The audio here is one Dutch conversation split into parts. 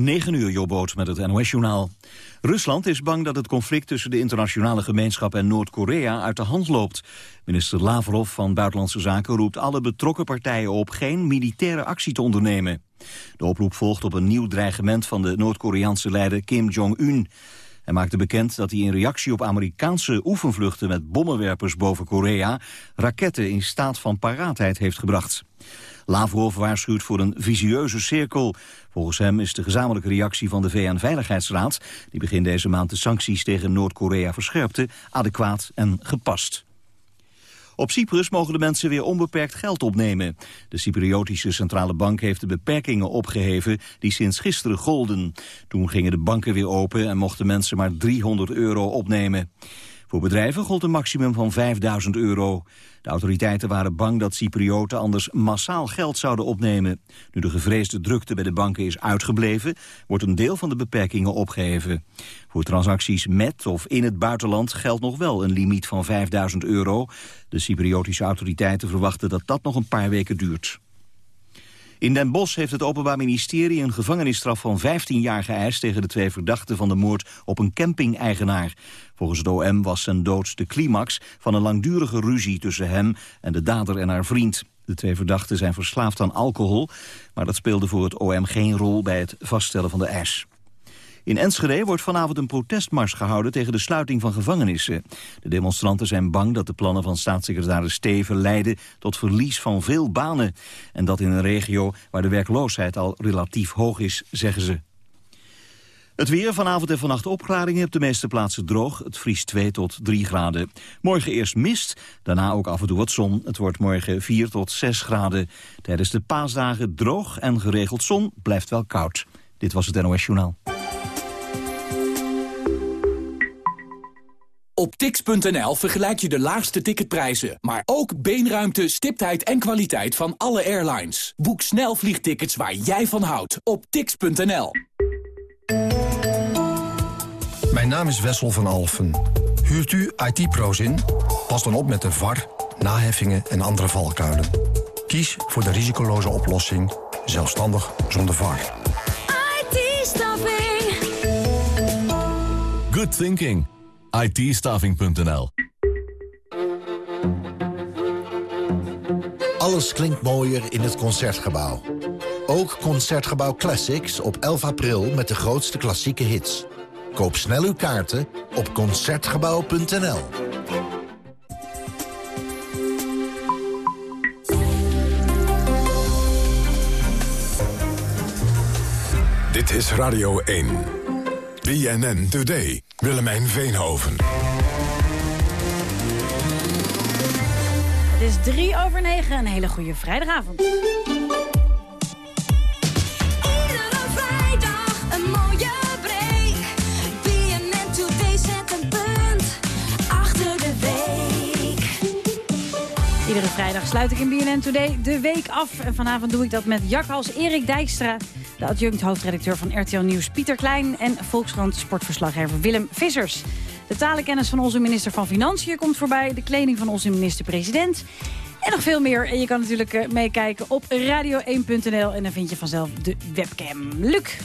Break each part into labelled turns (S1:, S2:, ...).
S1: 9 uur, Jobboot met het NOS-journaal. Rusland is bang dat het conflict tussen de internationale gemeenschap en Noord-Korea uit de hand loopt. Minister Lavrov van Buitenlandse Zaken roept alle betrokken partijen op geen militaire actie te ondernemen. De oproep volgt op een nieuw dreigement van de Noord-Koreaanse leider Kim Jong-un. Hij maakte bekend dat hij in reactie op Amerikaanse oefenvluchten met bommenwerpers boven Korea raketten in staat van paraatheid heeft gebracht. Lavrov waarschuwt voor een visieuze cirkel. Volgens hem is de gezamenlijke reactie van de VN-veiligheidsraad... die begin deze maand de sancties tegen Noord-Korea verscherpte... adequaat en gepast. Op Cyprus mogen de mensen weer onbeperkt geld opnemen. De Cypriotische Centrale Bank heeft de beperkingen opgeheven die sinds gisteren golden. Toen gingen de banken weer open en mochten mensen maar 300 euro opnemen. Voor bedrijven gold een maximum van 5000 euro. De autoriteiten waren bang dat Cyprioten anders massaal geld zouden opnemen. Nu de gevreesde drukte bij de banken is uitgebleven... wordt een deel van de beperkingen opgeheven. Voor transacties met of in het buitenland geldt nog wel een limiet van 5000 euro. De Cypriotische autoriteiten verwachten dat dat nog een paar weken duurt. In Den Bosch heeft het Openbaar Ministerie een gevangenisstraf van 15 jaar geëist tegen de twee verdachten van de moord op een camping-eigenaar. Volgens het OM was zijn dood de climax van een langdurige ruzie tussen hem en de dader en haar vriend. De twee verdachten zijn verslaafd aan alcohol, maar dat speelde voor het OM geen rol bij het vaststellen van de eis. In Enschede wordt vanavond een protestmars gehouden tegen de sluiting van gevangenissen. De demonstranten zijn bang dat de plannen van staatssecretaris Steven leiden tot verlies van veel banen. En dat in een regio waar de werkloosheid al relatief hoog is, zeggen ze. Het weer vanavond en vannacht opklaringen op de meeste plaatsen droog. Het vriest 2 tot 3 graden. Morgen eerst mist, daarna ook af en toe wat zon. Het wordt morgen 4 tot 6 graden. Tijdens de paasdagen droog en geregeld zon blijft wel koud. Dit was het NOS Journaal.
S2: Op tix.nl vergelijk je de laagste ticketprijzen, maar ook beenruimte, stiptheid en kwaliteit van alle airlines. Boek snel vliegtickets waar jij van houdt op tix.nl.
S3: Mijn naam is Wessel van Alfen. Huurt u IT-pro's in? Pas dan op met de VAR, naheffingen en andere valkuilen. Kies voor de risicoloze oplossing, zelfstandig zonder VAR.
S4: IT-staffing.
S5: Good thinking itstaving.nl
S6: Alles klinkt mooier in het Concertgebouw. Ook Concertgebouw Classics op 11 april met de grootste klassieke hits. Koop snel uw kaarten op Concertgebouw.nl.
S7: Dit is Radio 1. BNN Today. Willemijn Veenhoven.
S8: Het is drie over negen. Een hele goede vrijdagavond.
S4: Iedere vrijdag een mooie break. BNN Today zet een punt achter de week.
S8: Iedere vrijdag sluit ik in BNN Today de week af. En vanavond doe ik dat met Jakhals Erik Dijkstra... de adjunct hoofdredacteur van RTL Nieuws Pieter Klein... en Volkskrant sportverslaggever Willem Vissers. De talenkennis van onze minister van Financiën komt voorbij... de kleding van onze minister-president... En nog veel meer. En je kan natuurlijk eh, meekijken op radio1.nl. En dan vind je vanzelf de webcam. Luc.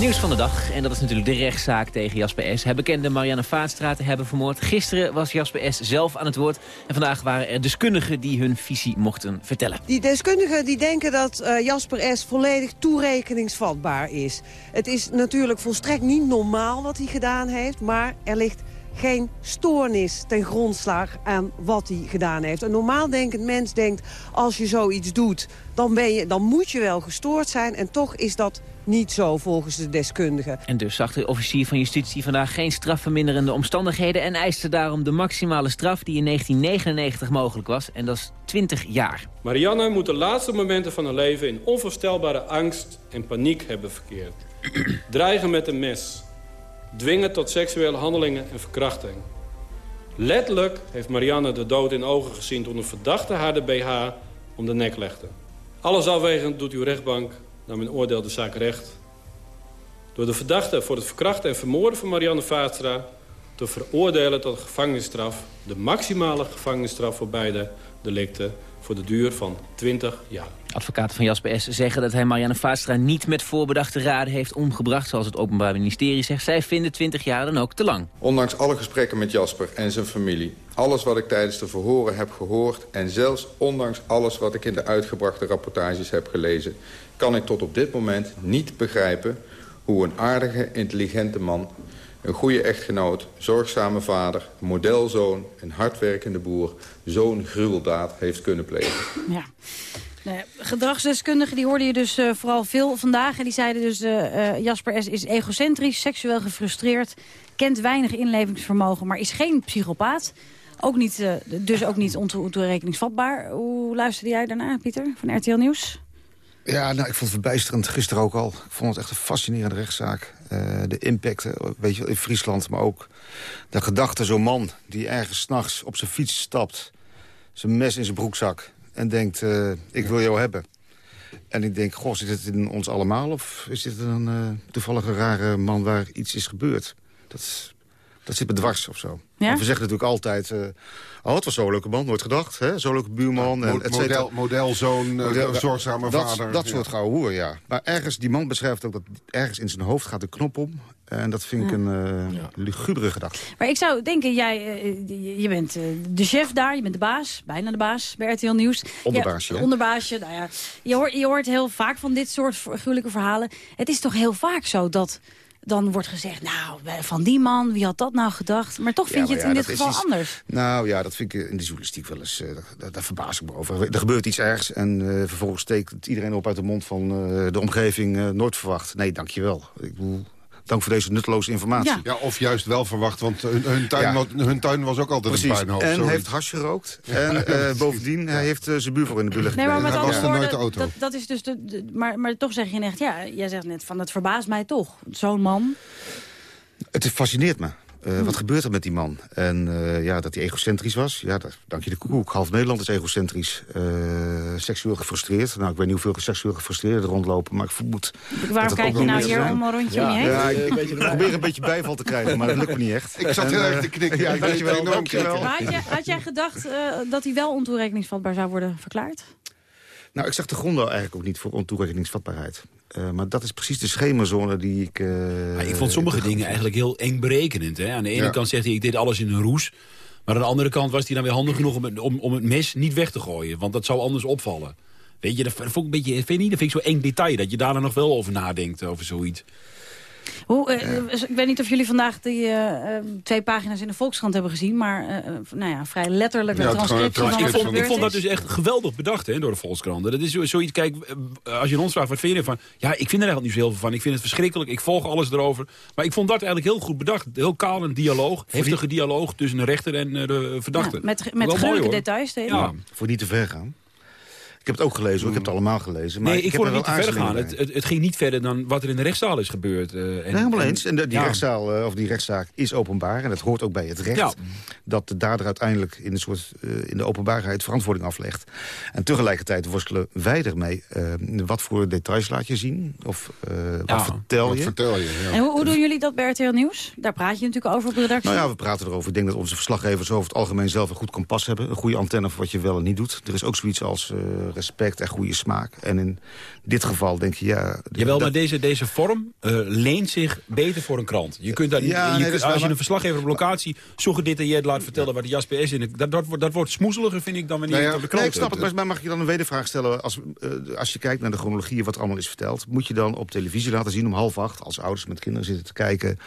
S9: Nieuws van de dag. En dat is natuurlijk de rechtszaak tegen Jasper S. Hij bekende Marianne Vaatstraat te hebben vermoord. Gisteren was Jasper S. zelf aan het woord. En vandaag waren er deskundigen die hun visie mochten vertellen.
S10: Die deskundigen die denken dat eh, Jasper S. volledig toerekeningsvatbaar is. Het is natuurlijk volstrekt niet normaal wat hij gedaan heeft... maar er ligt geen stoornis ten grondslag aan wat hij gedaan heeft. Een normaal denkend mens denkt, als je zoiets doet... dan, ben je, dan moet je wel gestoord zijn en toch is dat niet zo volgens de deskundigen.
S9: En dus zag de officier van justitie vandaag geen strafverminderende omstandigheden... en eiste daarom de maximale straf die in 1999 mogelijk was. En dat is 20 jaar.
S11: Marianne moet de laatste momenten van haar leven in onvoorstelbare angst en paniek hebben verkeerd. Dreigen met een mes. Dwingen tot seksuele handelingen en verkrachting. Letterlijk heeft Marianne de dood in ogen gezien toen een verdachte haar de BH om de nek legde. Alles afwegend doet uw rechtbank naar mijn oordeel de zaak recht. Door de verdachte voor het verkrachten en vermoorden van Marianne Vaatstra... te veroordelen tot gevangenisstraf... de maximale gevangenisstraf voor beide delicten voor de duur van 20 jaar.
S9: Advocaten van Jasper S. zeggen dat hij Marianne Vaatstra niet met voorbedachte raden heeft omgebracht, zoals het Openbaar Ministerie zegt. Zij vinden 20 jaar dan ook te lang.
S12: Ondanks alle gesprekken met Jasper en zijn familie, alles wat ik tijdens de verhoren heb gehoord... en zelfs ondanks alles wat ik in de uitgebrachte rapportages heb gelezen... kan ik tot op dit moment niet begrijpen hoe een aardige, intelligente man... een goede echtgenoot, zorgzame vader, modelzoon... en hardwerkende boer zo'n gruweldaad heeft kunnen plegen.
S8: Ja. Nou ja, gedragsdeskundigen die hoorde je dus eh, vooral veel vandaag. En die zeiden dus, eh, eh, Jasper S. is egocentrisch, seksueel gefrustreerd... kent weinig inlevingsvermogen, maar is geen psychopaat. Ook niet, eh, dus ook niet onto- ontoerekeningsvatbaar. Hoe luisterde jij daarna, Pieter, van RTL Nieuws?
S13: Ja, nou, ik vond het verbijsterend gisteren ook al. Ik vond het echt een fascinerende rechtszaak. Eh, de impact, eh, weet je, in Friesland, maar ook de gedachte... zo'n man die ergens s'nachts op zijn fiets stapt... zijn mes in zijn broekzak en denkt, eh, ik wil jou hebben. En ik denk, goh, zit het in ons allemaal... of is dit een eh, toevallige rare man waar iets is gebeurd? Dat, is- dat zit me dwars of zo.
S8: Ja?
S13: Want We zeggen natuurlijk altijd... eh, oh, het was zo'n leuke man, nooit gedacht. hè? Zo'n leuke buurman. En et cetera.
S14: model, modelzoon, eh,
S13: Model-
S14: zorgzame
S13: dat,
S14: vader.
S13: Dat
S14: Ja.
S13: soort gouden hoer, ja. Maar ergens, die man beschrijft ook dat ergens in zijn hoofd gaat de knop om. En dat vind ik
S8: Ja.
S13: een eh lugubere gedachte.
S8: Maar ik zou denken, jij, je- bent eh, de chef daar, je bent de baas, bijna de baas bij RTL Nieuws.
S13: Onderbaasje,
S8: Ja, onderbaasje, nou ja. Je hoort, je hoort heel vaak van dit soort gruwelijke verhalen. Het is toch heel vaak zo dat dan wordt gezegd, nou, van die man, wie had dat nou gedacht? Maar toch vind
S13: Ja,
S8: je het
S13: ja,
S8: in dit geval
S13: iets-
S8: anders.
S13: Nou ja, dat vind ik in de journalistiek wel eens... eh, daar, daar verbaas ik me over. Er gebeurt iets ergs en eh, vervolgens steekt het iedereen op uit de mond van eh, de omgeving. nooit verwacht. Nee, dankjewel. Ik bedoel, dank voor deze nutteloze informatie.
S14: Ja, of juist wel verwacht, want hun, hun, tuin,
S13: Ja.
S14: was, hun tuin was ook altijd
S13: Precies.
S14: een puinhoop.
S13: En heeft hash gerookt. En eh, bovendien, hij heeft eh, zijn buurvrouw in de bullen
S8: Nee, maar met andere woorden, dat, dat is dus de, de- maar, maar toch zeg je echt, ja, jij zegt net van, het verbaast mij toch. Zo'n man.
S13: Het fascineert me. Eh,
S8: Hm.
S13: Wat gebeurt er met die man? En eh, ja, dat hij egocentrisch was. Ja, dat, dank je de koekoek. Half Nederland is egocentrisch. Eh, seksueel gefrustreerd. Nou, ik weet niet hoeveel seksueel gefrustreerden er rondlopen. Maar ik vermoed...
S8: Waarom kijk je
S13: wel
S8: nou hier een rondje
S13: ja.
S8: om je heen?
S13: Ja, ik, ik probeer een beetje bijval te krijgen, maar dat lukt me niet echt.
S14: Ik zat heel erg te knikken.
S13: Ja, dankjewel, dankjewel.
S8: Maar had, jij, had jij gedacht eh, dat hij wel ontoerekeningsvatbaar zou worden verklaard?
S13: Nou, ik zag de grond eigenlijk ook niet voor ontoerekeningsvatbaarheid. Eh, maar dat is precies de schemerzone die ik... eh,
S15: ik vond sommige dingen eigenlijk heel eng berekenend. Hè? Aan de ene
S13: Ja.
S15: kant zegt hij, ik deed alles in een roes. Maar aan de andere kant was hij dan weer handig genoeg om, het- om, om het mes niet weg te gooien. Want dat zou anders opvallen. Weet je, dat vond ik een beetje, vind je niet, dat vind ik zo'n eng detail. Dat je daar dan nog wel over nadenkt, over zoiets.
S8: Hoe, eh, Ik weet niet of jullie vandaag die eh, eh, twee pagina's in de Volkskrant hebben gezien. Maar eh, nou ja, vrij letterlijk een transcriptie van
S15: ik
S8: er
S15: vond, ik vond dat dus echt geweldig bedacht hè, door de Volkskrant. Dat is zo- zoiets, kijk, als je ons vraagt, wat vind je ervan? Ja, ik vind er eigenlijk niet zo heel veel van. Ik vind het verschrikkelijk, ik volg alles erover. Maar ik vond dat eigenlijk heel goed bedacht. Heel kaal een dialoog, heftige dialoog tussen een rechter en eh, de verdachte.
S8: Ja, met
S15: Wel
S8: met
S15: mooi,
S8: details.
S15: Ja.
S13: Voor niet te ver gaan. Ik heb het ook gelezen, hoor. ik heb het allemaal gelezen. Maar
S15: nee, ik,
S13: heb
S15: vond
S13: er
S15: het niet
S13: wel
S15: te ver gaan.
S13: aarzelingen
S15: Het, het, het ging niet verder dan wat er in de rechtszaal is gebeurd. eh, en,
S13: Nee, helemaal
S15: en-
S13: eens. En de- die,
S15: ja.
S13: rechtszaal, eh, of die rechtszaak is openbaar. En dat hoort ook bij het recht.
S15: Ja.
S13: Dat de dader uiteindelijk in, een soort, eh, in de openbaarheid verantwoording aflegt. En tegelijkertijd worstelen wij ermee. eh, wat voor details laat je zien? Of eh, wat vertel
S14: Wat
S13: je?
S14: vertel je,
S8: En hoe, hoe doen jullie dat bij RTL Nieuws? Daar praat je natuurlijk over op de redactie.
S13: Nou ja, we praten erover. Ik denk dat onze verslaggevers over het algemeen zelf een goed kompas hebben. Een goede antenne voor wat je wel en niet doet. Er is ook zoiets als eh, respect en goede smaak. En in dit geval denk je, ja...
S15: Jawel,
S13: dat-
S15: maar deze, deze vorm eh, leent zich beter voor een krant. Je kunt daar,
S13: Ja,
S15: je
S13: nee,
S15: kunt- als je
S13: maar-
S15: een verslaggever op locatie zo gedetailleerd laat vertellen waar de Jasper is in. Dat, dat, wordt- dat wordt smoezeliger, vind ik, dan wanneer
S13: Nou
S15: je
S13: ja,
S15: het op de krant
S13: nee, ik snap het, maar mag je dan een wedervraag stellen? Als, eh, als je kijkt naar de chronologie wat er allemaal is verteld... moet je dan op televisie laten zien om half acht... als ouders met kinderen zitten te kijken...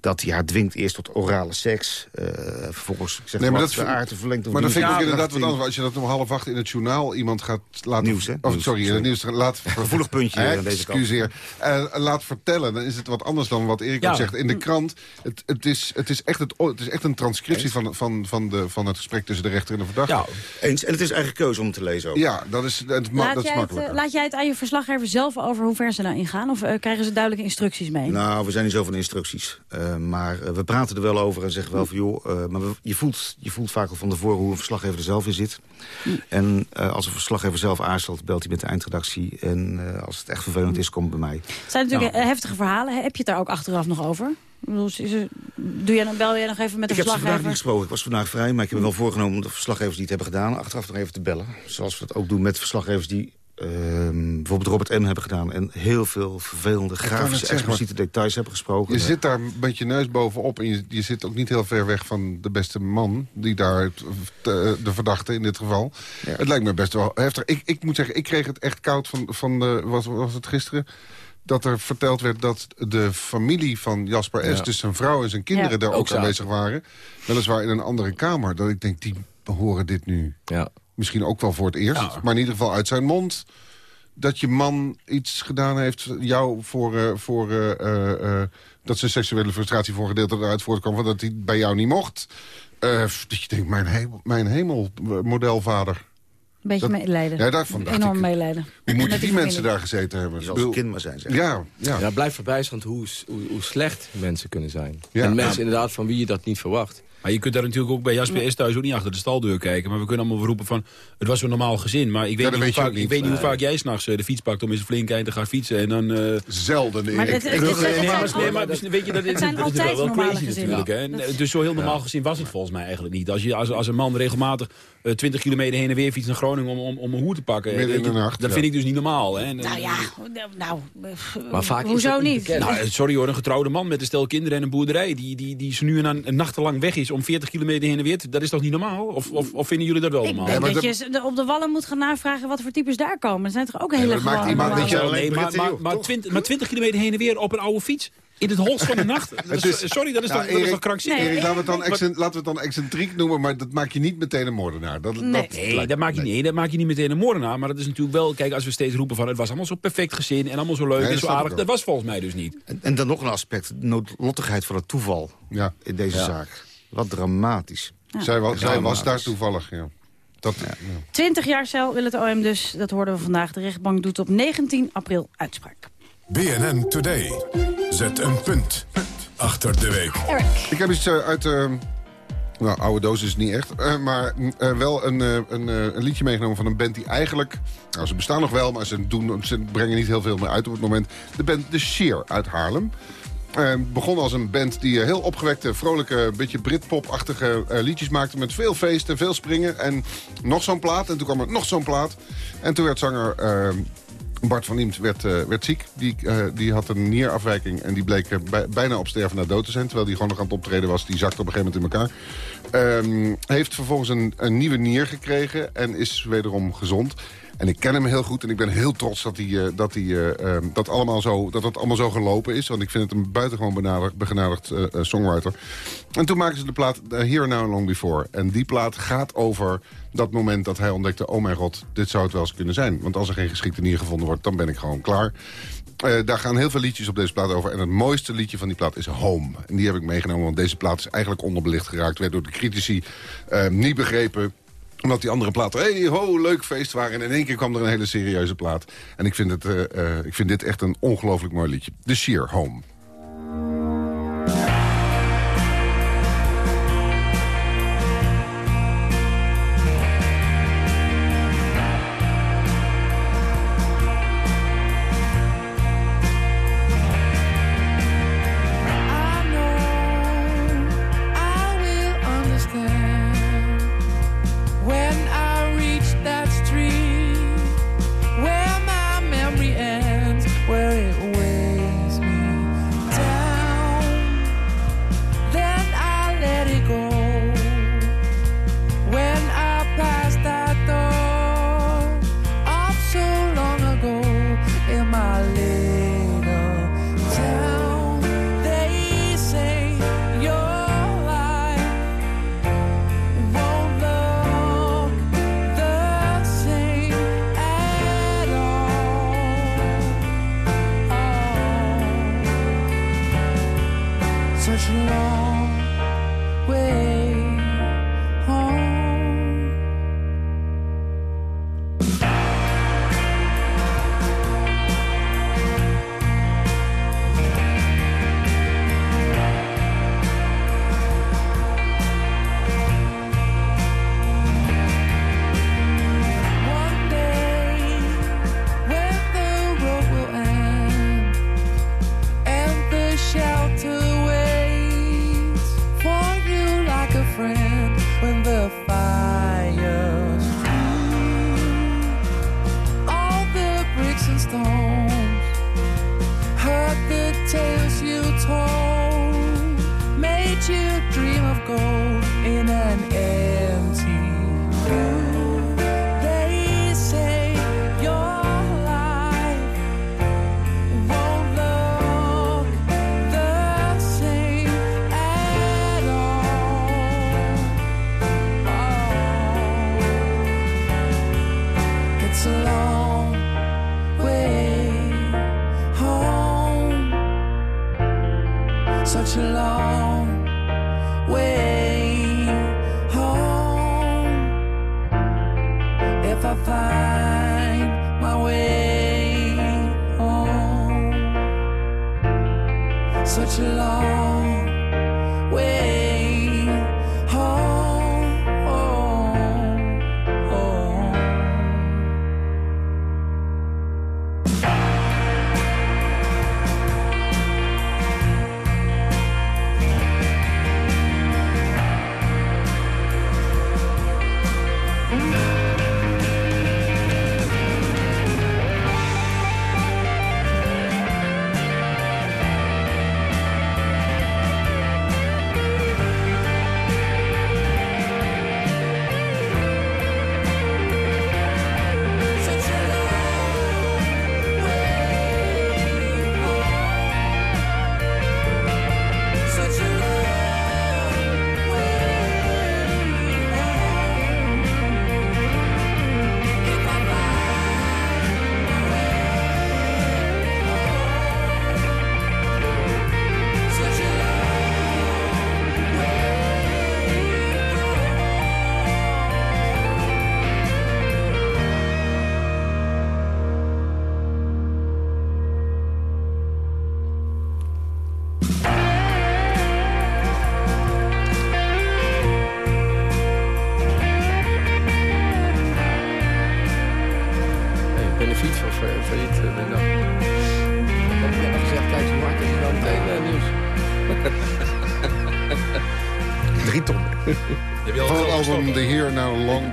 S13: dat hij haar dwingt eerst tot orale seks. eh, vervolgens zeg
S14: Nee, maar dat
S13: de aard te verlengd
S14: Maar dan vind ik inderdaad wat anders. Als je dat om half acht in het journaal iemand gaat laten...
S13: Nieuws, hè?
S14: Sorry, nieuws laat...
S13: Gevoelig puntje aan deze kant.
S14: Excuseer. Eh, laat vertellen, dan is het wat anders dan wat Erik
S13: Ja.
S14: ook zegt. In de krant, het, het, is, het, is echt het, het is echt een transcriptie van, van, van, de, van het gesprek tussen de rechter en de verdachte.
S13: Eens. En het is eigen keuze om te lezen ook.
S14: Ja, dat is, het, ma-
S8: Laat
S14: dat is
S8: jij, het,
S14: makkelijker.
S8: eh, laat jij het aan je verslaggever zelf over hoe ver ze nou ingaan? Of eh, krijgen ze duidelijke instructies mee?
S13: Nou, we zijn niet zo van instructies. Eh, maar we praten er wel over en zeggen wel van... joh, eh, maar we- je, voelt, je voelt vaak al van tevoren hoe een verslaggever er zelf in zit. En eh, als een verslaggever zelf aarzelt, belt hij met de eindredactie. En eh, als het echt vervelend is, komt bij mij.
S8: Het zijn natuurlijk eh, heftige verhalen. Heb je het daar ook achteraf nog over? Ik er- Doe jij, dan bel jij nog even met de
S13: Ik heb ze vandaag
S8: verslaggever?
S13: niet gesproken. Ik was vandaag vrij, maar ik heb me wel voorgenomen... om de verslaggevers die het hebben gedaan, achteraf nog even te bellen. Zoals we dat ook doen met verslaggevers die... ehm, bijvoorbeeld Robert M. hebben gedaan... en heel veel vervelende, grafische, expliciete details hebben gesproken.
S14: Je zit daar met je neus bovenop en je, je zit ook niet heel ver weg van de beste man... die daar, de, de verdachte in dit geval. Het lijkt me best wel heftig. Ik, ik moet zeggen, ik kreeg het echt koud van, van de, wat was het gisteren... dat er verteld werd dat de familie van Jasper S.,
S16: Ja.
S14: dus zijn vrouw en zijn kinderen...
S16: Ja.
S14: daar
S16: Ook
S14: ook aanwezig waren. Weliswaar in een andere kamer. Dat ik denk, die horen dit nu. Misschien ook wel voor het eerst. Maar in ieder geval uit zijn mond dat je man iets gedaan heeft, jou voor, eh, voor eh, eh, eh, dat zijn seksuele frustratie voor een gedeelte eruit voortkwam, van dat hij bij jou niet mocht. Eh, dat je denkt, mijn hemel, mijn hemel modelvader.
S8: Een beetje
S14: Dat-
S8: medelijden.
S14: Ja, daarvan dacht
S8: Enorm
S14: ik.
S8: medelijden.
S14: Hoe moeten die mensen daar gezeten hebben?
S13: zal een kind maar zijn, zeg.
S14: Ja, ja.
S16: Ja, blijft verbijsterend hoe, hoe, hoe slecht mensen kunnen zijn.
S15: Ja.
S16: en mensen
S15: Ja.
S16: inderdaad van wie je dat niet verwacht.
S15: Maar je kunt daar natuurlijk ook bij Jasper S. thuis ook niet achter de staldeur kijken. Maar we kunnen allemaal roepen van, het was een normaal gezin. Maar ik weet,
S14: Ja,
S15: niet, hoe vaak,
S14: niet.
S15: ik weet niet hoe vaak jij s'nachts de fiets pakt om eens een flink eind te gaan fietsen. En dan... eh
S14: Zelden.
S8: Maar het- het- het- het- het-
S15: Nee,
S8: het-
S15: maar-
S8: het-
S15: nee, maar weet je, dat is,
S8: het zijn
S15: dat is
S8: altijd
S15: wel
S8: normale
S15: crazy
S8: gezinnen.
S15: natuurlijk. Hè. Dus zo heel normaal gezien was het volgens mij eigenlijk niet. Als, je, als, als een man regelmatig eh, 20 kilometer heen en weer fietst naar Groningen om, om, om een hoer te pakken.
S14: Midden in
S15: weet je,
S14: de nacht,
S15: Dat
S14: ja.
S15: vind ik dus niet normaal. Hè. En,
S8: Nou ja, nou,
S15: Maar vaak is
S8: hoezo
S15: niet
S8: niet?
S15: Nou, sorry hoor, een getrouwde man met een stel kinderen en een boerderij... die, die, die zo nu en dan een nachtenlang weg is om 40 kilometer heen en weer... dat is toch niet normaal? Of, of, of vinden jullie dat wel
S8: Ik
S15: normaal?
S8: denk dat je ze- op de wallen moet gaan navragen wat voor types daar komen. Er zijn toch ook hele gewone normale-
S15: Nee, maar, maar, maar, 20, maar 20 kilometer heen en weer op een oude fiets... in het hols van de nacht. Is- sorry, dat is
S14: Nou,
S15: toch, dat is
S14: Erik-
S15: toch krankzinnig?
S14: Erik, laten, we het dan laten we het dan excentriek noemen, maar dat maak je niet meteen een moordenaar. Dat,
S15: Nee,
S14: dat,
S15: nee, dat maak je niet. Dat maak je niet meteen een moordenaar. Maar dat is natuurlijk wel... Kijk, als we steeds roepen van... het was allemaal zo perfect gezin en allemaal zo leuk
S13: Nee,
S15: en zo aardig. Dat was volgens mij dus niet.
S13: En, en dan nog een aspect, de noodlottigheid van het toeval in deze
S14: Ja.
S13: zaak. Wat dramatisch.
S14: Zij, was, zij was daar toevallig, ja. Dat, ja.
S8: 20 jaar cel wil het OM dus, dat hoorden we vandaag. De rechtbank doet op 19 april uitspraak.
S7: BNN Today. Zet een punt achter de week.
S14: Ik heb iets eh, uit... eh, nou, oude doos is het niet echt. eh, maar wel een, eh, een, eh, een liedje meegenomen van een band die eigenlijk... Nou, ze bestaan nog wel, maar ze, doen, ze brengen niet heel veel meer uit op het moment. De band The Sheer uit Haarlem. Eh, begon als een band die heel opgewekte, vrolijke, beetje Britpop-achtige eh, liedjes maakte. Met veel feesten, veel springen en nog zo'n plaat. En toen kwam er nog zo'n plaat. En toen werd zanger Bart van Liemt werd, eh, werd ziek. Die, eh, die had een nierafwijking en die bleek eh, bij- bijna op sterven na dood te zijn. Terwijl die gewoon nog aan het optreden was. Die zakte op een gegeven moment in elkaar. Ehm, heeft vervolgens een, een nieuwe nier gekregen en is wederom gezond. En ik ken hem heel goed en ik ben heel trots dat, hij, eh, dat, hij, eh, ehm, dat, allemaal zo, dat het allemaal zo gelopen is. Want ik vind het een buitengewoon benadigd, begenadigd eh, songwriter. En toen maken ze de plaat Here Now Long Before. En die plaat gaat over dat moment dat hij ontdekte... oh mijn god, dit zou het wel eens kunnen zijn. Want als er geen geschikte nier gevonden wordt, dan ben ik gewoon klaar. Eh, daar gaan heel veel liedjes op deze plaat over. En het mooiste liedje van die plaat is Home. En die heb ik meegenomen, want deze plaat is eigenlijk onderbelicht geraakt. Werd door de critici eh, niet begrepen omdat die andere platen, hey ho, leuk feest waren. En in één keer kwam er een hele serieuze plaat. En ik vind, het, eh, ik vind dit echt een ongelooflijk mooi liedje. The Sheer Home.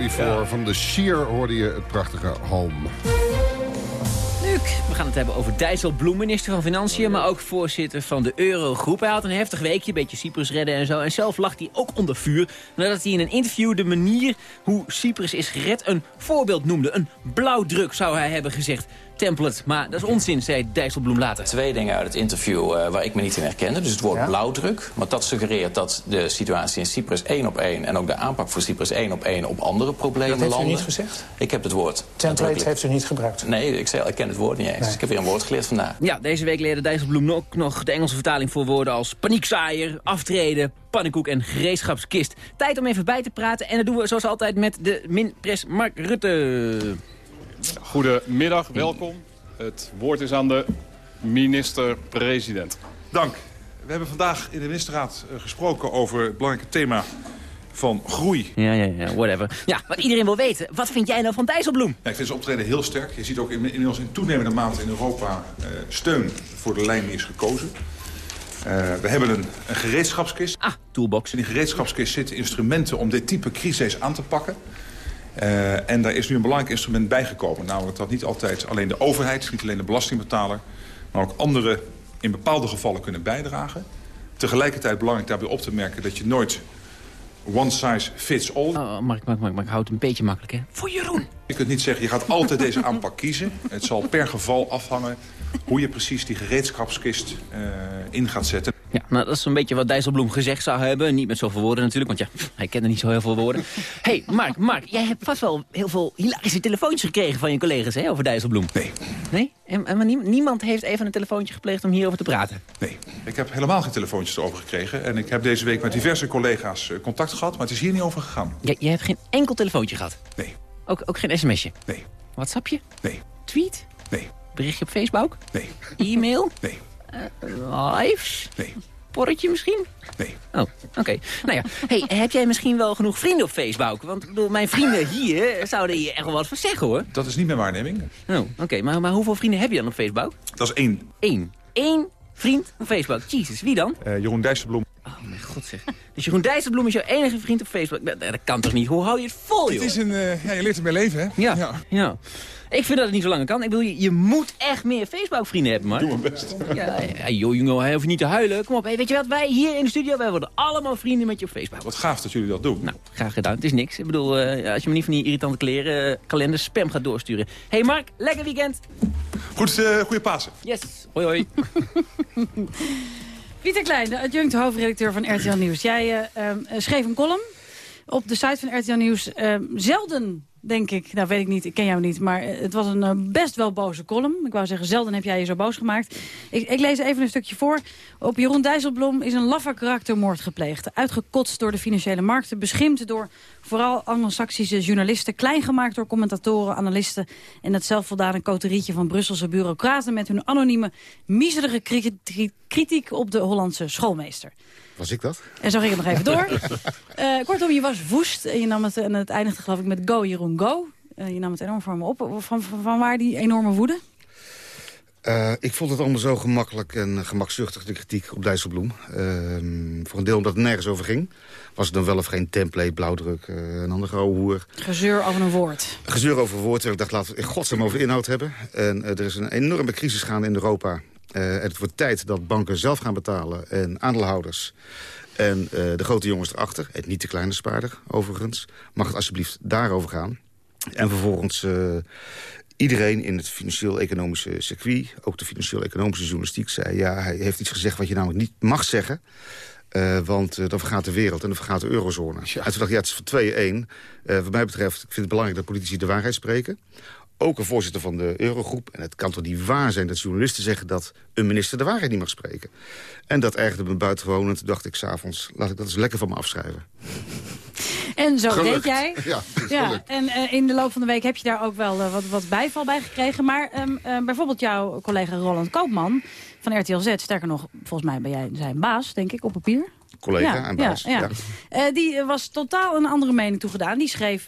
S14: Before van The Sheer hoorde je het prachtige Home.
S9: Luc, we gaan het hebben over Dijsselbloem, minister van Financiën... maar ook voorzitter van de Eurogroep. Hij had een heftig weekje, een beetje Cyprus redden en zo. En zelf lag hij ook onder vuur... nadat hij in een interview de manier hoe Cyprus is gered... een voorbeeld noemde. Een blauwdruk zou hij hebben gezegd. Template, maar dat is onzin, zei Dijsselbloem later.
S17: Twee dingen uit het interview eh, waar ik me niet in herkende. Dus het woord blauwdruk. Want dat suggereert dat de situatie in Cyprus één op één... en ook de aanpak voor Cyprus één op één op andere problemen
S18: Dat heeft u
S17: landen.
S18: niet gezegd?
S17: Ik heb het woord.
S18: Template heeft u niet gebruikt.
S17: Nee, ik, zei, ik ken het woord niet eens.
S18: Nee.
S17: Ik heb weer een woord geleerd vandaag.
S9: Ja, deze week leerde Dijsselbloem ook nog de Engelse vertaling voor woorden als paniekzaaier, aftreden, pannenkoek en gereedschapskist. Tijd om even bij te praten en dat doen we zoals altijd met de minpres Mark Rutte.
S19: Goedemiddag, welkom. Het woord is aan de minister-president.
S20: Dank. We hebben vandaag in de ministerraad eh, gesproken over het belangrijke thema van groei.
S9: Ja, ja, ja, whatever. Ja, wat iedereen wil weten, wat vind jij nou van Dijsselbloem?
S20: Ja, ik vind zijn optreden heel sterk. Je ziet ook in- inmiddels in toenemende mate in Europa eh, steun voor de lijn die is gekozen. Eh, we hebben een, een gereedschapskist.
S9: Ah, toolbox.
S20: In die gereedschapskist zitten instrumenten om dit type crises aan te pakken. Eh, en daar is nu een belangrijk instrument bijgekomen. Namelijk dat niet altijd alleen de overheid, niet alleen de belastingbetaler... maar ook anderen in bepaalde gevallen kunnen bijdragen. Tegelijkertijd belangrijk daarbij op te merken dat je nooit one size fits all...
S9: Oh, Mark, Mark, Mark, Mark, houd het een beetje makkelijk, hè? Voor Jeroen.
S20: Je kunt niet zeggen, je gaat altijd deze aanpak kiezen. Het zal per geval afhangen hoe je precies die gereedschapskist eh, in gaat zetten.
S9: Ja, nou, dat is een beetje wat Dijsselbloem gezegd zou hebben. Niet met zoveel woorden natuurlijk, want ja, hij kende niet zo heel veel woorden. hey, Mark, Mark, jij hebt vast wel heel veel hilarische telefoontjes gekregen van je collega's hè, over Dijsselbloem.
S20: Nee.
S9: Nee? En, en maar nie- niemand heeft even een telefoontje gepleegd om hierover te praten?
S20: Nee, ik heb helemaal geen telefoontjes erover gekregen. En ik heb deze week met diverse collega's eh, contact gehad, maar het is hier niet over gegaan.
S9: Jij, jij hebt geen enkel telefoontje gehad?
S20: Nee.
S9: Ook, ook geen sms'je?
S20: Nee.
S9: WhatsAppje?
S20: Nee.
S9: Tweet?
S20: Nee.
S9: Berichtje op Facebook?
S20: Nee.
S9: E-mail?
S20: Nee.
S9: Uh, lives?
S20: Nee.
S9: Porretje misschien?
S20: Nee.
S9: Oh, oké. Nou ja, hey, heb jij misschien wel genoeg vrienden op Facebook? Want bedoel, mijn vrienden hier zouden hier echt wel wat van zeggen, hoor.
S20: Dat is niet mijn waarneming.
S9: Oh, oké. Maar, maar hoeveel vrienden heb je dan op Facebook?
S20: Dat is één.
S9: Eén. Eén vriend op Facebook. Jezus, wie dan?
S20: Eh, Jeroen Dijsselbloem.
S9: Oh, mijn god zeg. Dus Jeroen Dijsselbloem is jouw enige vriend op Facebook? Dat, dat kan toch niet? Hoe hou je het vol, joh?
S20: Het is een, eh, ja, je leert ermee leven, hè?
S9: Ja, ja. Ik vind dat het niet zo langer kan. Ik bedoel, je, je moet echt meer Facebook-vrienden hebben, man.
S20: Doe mijn best.
S9: Ja, ja, joh, jongen, hij hoeft niet te huilen. Kom op, hey, weet je wat? Wij hier in de studio, wij worden allemaal vrienden met je op Facebook.
S20: Wat gaaf dat jullie dat doen.
S9: Nou, graag gedaan. Het is niks. Ik bedoel, eh, als je me niet van die irritante kleren, kalender, spam gaat doorsturen. hey Mark, lekker weekend.
S20: Goed, eh goede Pasen.
S9: Yes. Hoi, hoi.
S8: Pieter Klein, de adjunct hoofdredacteur van RTL Nieuws. Jij eh, ehm, schreef een column op de site van RTL Nieuws. Ehm, zelden denk ik. Nou, weet ik niet. Ik ken jou niet. Maar het was een eh, best wel boze column. Ik wou zeggen, zelden heb jij je zo boos gemaakt. Ik, ik lees even een stukje voor. Op Jeroen Dijsselbloem is een laffe karaktermoord gepleegd. Uitgekotst door de financiële markten. Beschimpt door vooral anglo-saxische journalisten. Kleingemaakt door commentatoren, analisten. En het zelfvoldane coterietje van Brusselse bureaucraten... met hun anonieme, miserige kri- kri- kritiek op de Hollandse schoolmeester.
S13: Was ik dat?
S8: En zo ging het nog even door. Eh, kortom, je was woest. En, je nam het, en het eindigde geloof ik met go, Jeroen, go. Eh, je nam het enorm voor me op. Van, van, van waar die enorme woede?
S13: Eh, ik vond het allemaal zo gemakkelijk en gemakzuchtig, de kritiek op Dijsselbloem. Ehm, voor een deel omdat het nergens over ging. Was het dan wel of geen template, blauwdruk, eh, een ander hoer.
S8: Gezeur over een woord.
S13: Gezeur over woord. Ik dacht, laten we in godsnaam over inhoud hebben. En er is een enorme crisis gaande in Europa. En het wordt tijd dat banken zelf gaan betalen en aandeelhouders. En de grote jongens erachter, het niet de kleine spaarder overigens... mag het alsjeblieft daarover gaan. En vervolgens eh, iedereen in het financieel-economische circuit... ook de financieel-economische journalistiek zei... ja, hij heeft iets gezegd wat je namelijk niet mag zeggen... Eh, want eh, dan vergaat de wereld en dan vergaat de eurozone. En toen dacht ik, ja, het is voor 2-1. Eh, wat mij betreft, ik vind het belangrijk dat politici de waarheid spreken. Ook een voorzitter van de Eurogroep. En het kan toch niet waar zijn dat journalisten zeggen... dat een minister de waarheid niet mag spreken. En dat ergerde me buitengewoon. En toen dacht ik s'avonds, laat ik dat eens lekker van me afschrijven.
S8: En zo
S13: Gelukt.
S8: deed jij.
S13: Ja,
S8: ja en eh, in de loop van de week heb je daar ook wel eh, wat, wat bijval bij gekregen. Maar ehm, eh, bijvoorbeeld jouw collega Roland Koopman van RTL Z. Sterker nog, volgens mij ben jij zijn baas, denk ik, op papier.
S13: Collega
S8: Ja,
S13: en baas.
S8: ja, ja. Die was totaal een andere mening toegedaan. Die schreef,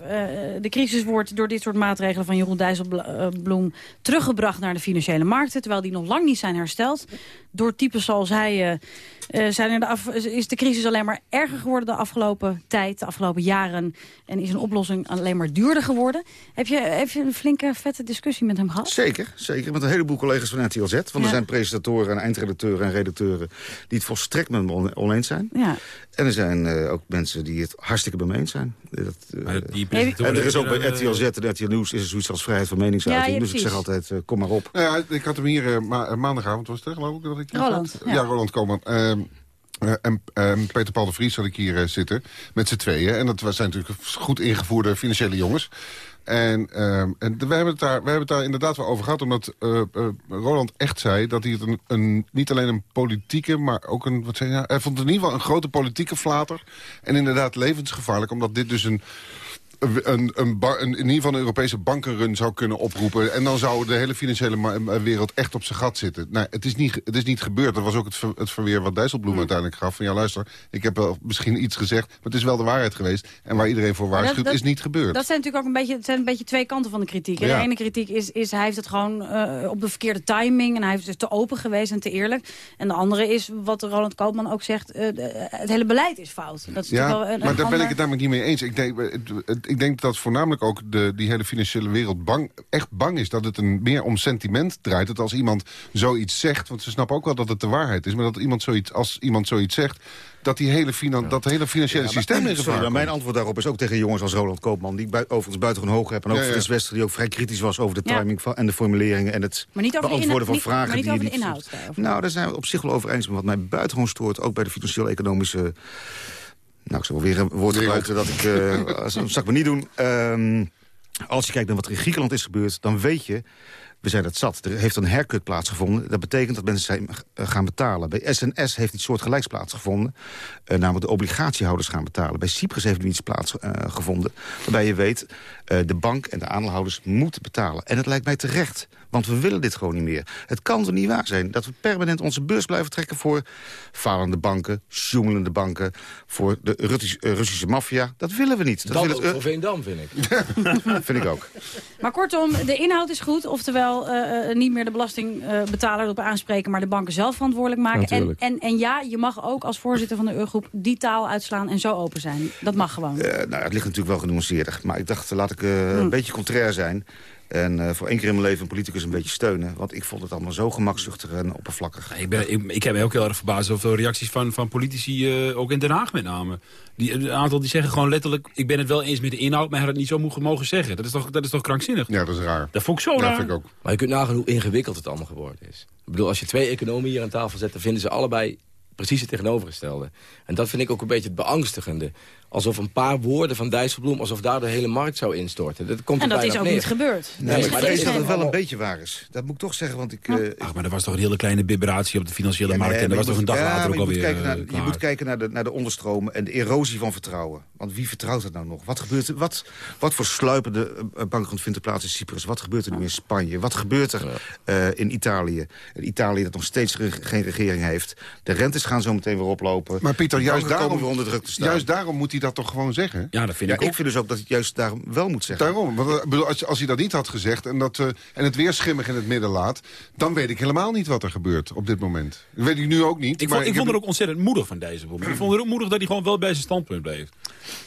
S8: de crisis wordt door dit soort maatregelen van Jeroen Dijsselbloem teruggebracht naar de financiële markten. Terwijl die nog lang niet zijn hersteld. Door types zoals hij eh, zijn er de af, is de crisis alleen maar erger geworden de afgelopen tijd, de afgelopen jaren. En is een oplossing alleen maar duurder geworden. Heb je, heb je een flinke, vette discussie met hem gehad?
S13: Zeker, zeker. Met een heleboel collega's van RTL Z. Want
S8: Ja.
S13: er zijn presentatoren en eindredacteuren en redacteuren... die het volstrekt met me on- oneens zijn.
S8: Ja.
S13: En er zijn eh, ook mensen die het hartstikke eens zijn. Dat, eh,
S15: die
S13: en er is ook bij
S14: presentatoren,
S13: RTL Z en RTL Nieuws is er zoiets als vrijheid van meningsuiting.
S14: Ja,
S13: dus ik zeg altijd, kom maar op.
S14: Nou ja, ik had hem hier ma- maandagavond, was het geloof ik? Dat ik
S13: Roland, ja.
S14: Ja, Roland Koolman. Eh, en Peter Paul de Vries had ik hier eh, zitten met z'n tweeën. En dat zijn natuurlijk goed ingevoerde financiële jongens. En, ehm, en wij, hebben het daar, wij hebben daar inderdaad wel over gehad. Omdat eh, Roland echt zei dat hij het een, een, niet alleen een politieke... maar ook een, wat zei hij, nou? hij vond het in ieder geval een grote politieke flater. En inderdaad levensgevaarlijk, omdat dit dus een een, een, ba- een, in ieder geval een Europese bankenrun zou kunnen oproepen. En dan zou de hele financiële ma- wereld echt op zijn gat zitten. Nou, het is niet, het is niet gebeurd. Dat was ook het, ver- het verweer wat Dijsselbloem uiteindelijk gaf. Van ja, luister, ik heb wel misschien iets gezegd... maar het is wel de waarheid geweest. En waar iedereen voor
S8: dat-
S14: waarschuwt,
S8: dat-
S14: is niet gebeurd.
S8: Dat zijn natuurlijk ook een beetje, het zijn een beetje twee kanten van de kritiek.
S14: Ja.
S8: De ene kritiek is, is hij heeft het gewoon eh, op de verkeerde timing... en hij heeft dus te open geweest en te eerlijk. En de andere is, wat Roland Koopman ook zegt... eh, het hele beleid is fout. Dat is
S14: Ja,
S8: wel een,
S14: maar
S8: een
S14: daar ben ik het namelijk niet mee eens. Ik denk, het- het- ik denk dat voornamelijk ook de, die hele financiële wereld bang, echt bang is... dat het een, meer om sentiment draait. Dat als iemand zoiets zegt, want ze snappen ook wel dat het de waarheid is... maar dat iemand zoiets, als iemand zoiets zegt... dat die hele, finan, dat hele financiële
S13: Ja,
S14: systeem
S13: maar-
S14: in
S13: sorry,
S14: gevaar
S13: maar mijn antwoord daarop is ook tegen jongens als Roland Koopman... die bui- overigens buitengewoon hoog heb. En ook
S14: Ja, ja.
S13: Frits Wester, die ook vrij kritisch was over de
S8: Ja.
S13: timing van, en de formuleringen... en het
S8: Maar niet over de
S13: beantwoorden
S8: inhoud-
S13: van
S8: niet-
S13: vragen
S8: maar niet
S13: die
S8: over de inhoud daarover.
S13: Nou, daar zijn we op zich wel over eens. Maar wat mij buitengewoon stoort, ook bij de financieel-economische... Nou, ik zal weer een woord gebruiken dat ik... als- dat zal ik maar niet doen. Ehm, als je kijkt naar wat er in Griekenland is gebeurd... dan weet je, we zijn het zat. Er heeft een haircut plaatsgevonden. Dat betekent dat mensen zijn eh, gaan betalen. Bij SNS heeft iets soortgelijks plaatsgevonden. eh, namelijk de obligatiehouders gaan betalen. Bij Cyprus heeft nu iets plaatsgevonden. waarbij je weet, eh, de bank en de aandeelhouders moeten betalen. En het lijkt mij terecht. Want we willen dit gewoon niet meer. Het kan toch niet waar zijn dat we permanent onze beurs blijven trekken... voor falende banken, sjoemelende banken... voor de Russisch- Russische maffia. Dat willen we niet. Dat
S16: Dan
S13: wil
S16: ook
S13: het,
S16: voor Veendam, vind ik.
S13: vind ik ook.
S8: Maar kortom, de inhoud is goed. Oftewel, eh, eh, niet meer de belastingbetaler erop aanspreken... maar de banken zelf verantwoordelijk maken. En, en, en ja, je mag ook als voorzitter van de Eurogroep... die taal uitslaan en zo open zijn. Dat mag gewoon.
S13: Eh, nou, het ligt natuurlijk wel genuanceerder. Maar ik dacht, laat ik
S8: Hm.
S13: een beetje contrair zijn. En eh, voor één keer in mijn leven een politicus een beetje steunen. Want ik vond het allemaal zo gemakzuchtig en oppervlakkig.
S15: Ik, ben, ik, ik heb me ook heel erg verbaasd over de reacties van, van politici, eh, ook in Den Haag met name. Die, een aantal die zeggen gewoon letterlijk, ik ben het wel eens met de inhoud, maar hij had het niet zo mogen, mogen zeggen. Dat is, toch, dat is toch krankzinnig?
S14: Ja, dat is raar.
S15: Dat vond ik zo raar.
S16: Maar je kunt nagaan hoe ingewikkeld het allemaal geworden is. Ik bedoel, als je twee economen hier aan tafel zet... dan vinden ze allebei precies het tegenovergestelde. En dat vind ik ook een beetje het beangstigende. Alsof een paar woorden van Dijsselbloem... alsof daar de hele markt zou instorten. Dat komt
S8: En
S16: er
S8: dat is ook
S16: neer.
S8: niet gebeurd.
S13: Nee, maar ik vrees
S16: dat
S13: dat
S16: is
S13: het wel een beetje waar is. Dat moet ik toch zeggen, want ik... eh,
S15: Ach, maar er was toch een hele kleine biberatie op de financiële
S13: Ja,
S15: markt.
S13: nee,
S15: En dat
S13: maar
S15: was toch een dag
S13: ja,
S15: later ook
S13: je moet
S15: alweer
S13: kijken naar,
S15: eh,
S13: Je
S15: klaar.
S13: moet kijken naar de, naar de onderstromen en de erosie van vertrouwen. Want wie vertrouwt het nou nog? Wat, gebeurt er, wat, wat voor sluipende uh, bankrun vindt er plaats in Cyprus? Wat gebeurt er nu in Spanje? Wat gebeurt er eh, in Italië? En Italië dat nog steeds re- geen regering heeft. De rentes gaan zo meteen weer oplopen.
S14: Maar Pieter, juist daarom,
S13: onder druk te staan.
S14: juist daarom moet hij dat toch gewoon zeggen?
S15: Ja, dat vind
S13: ja,
S15: ik
S13: ik
S15: ook.
S13: vind dus ook dat hij juist daarom wel moet zeggen.
S14: Daarom. Want, eh, ik bedoel, als, als hij dat niet had gezegd en, dat, eh, en het weer schimmig in het midden laat... dan weet ik helemaal niet wat er gebeurt op dit moment. Dat weet ik nu ook niet.
S15: Ik
S14: maar
S15: vond, ik
S14: heb-
S15: vond het ook ontzettend moedig van deze boom. Ik vond het ook moedig dat hij gewoon wel bij zijn standpunt bleef.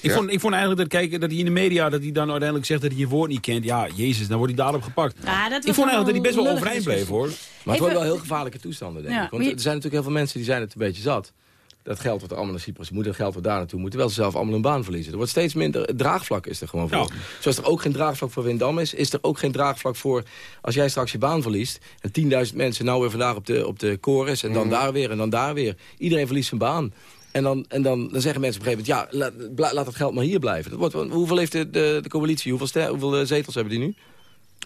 S15: Ik,
S14: Ja.
S15: vond, ik vond eigenlijk dat, kijk, dat hij in de media dat hij dan uiteindelijk zegt dat hij je woord niet kent. Ja, jezus, dan wordt hij daarop gepakt.
S8: Ja, dat
S15: ik vond eigenlijk dat hij best wel overeind bleef, hoor.
S16: Maar het wordt wel heel gevaarlijke toestanden, denk
S8: Ja,
S16: ik. Want er zijn natuurlijk heel veel mensen die zijn het een beetje zat. Dat geld wat er allemaal naar Cyprus moet, dat geld wat daar naartoe moet... terwijl ze zelf allemaal hun baan verliezen. Er wordt steeds minder... Het draagvlak is er gewoon voor. Zoals er ook geen draagvlak voor Windam is... is er ook geen draagvlak voor... als jij straks je baan verliest... en 10.000 mensen nou weer vandaag op de, op de chorus... en dan
S15: Mhm.
S16: daar weer en dan daar weer. Iedereen verliest zijn baan. En dan, en dan, dan zeggen mensen op een gegeven moment... ja, laat, laat het geld maar hier blijven. Dat wordt, wel- hoeveel heeft de, de, de coalitie? Hoeveel, hoeveel eh, zetels hebben die nu?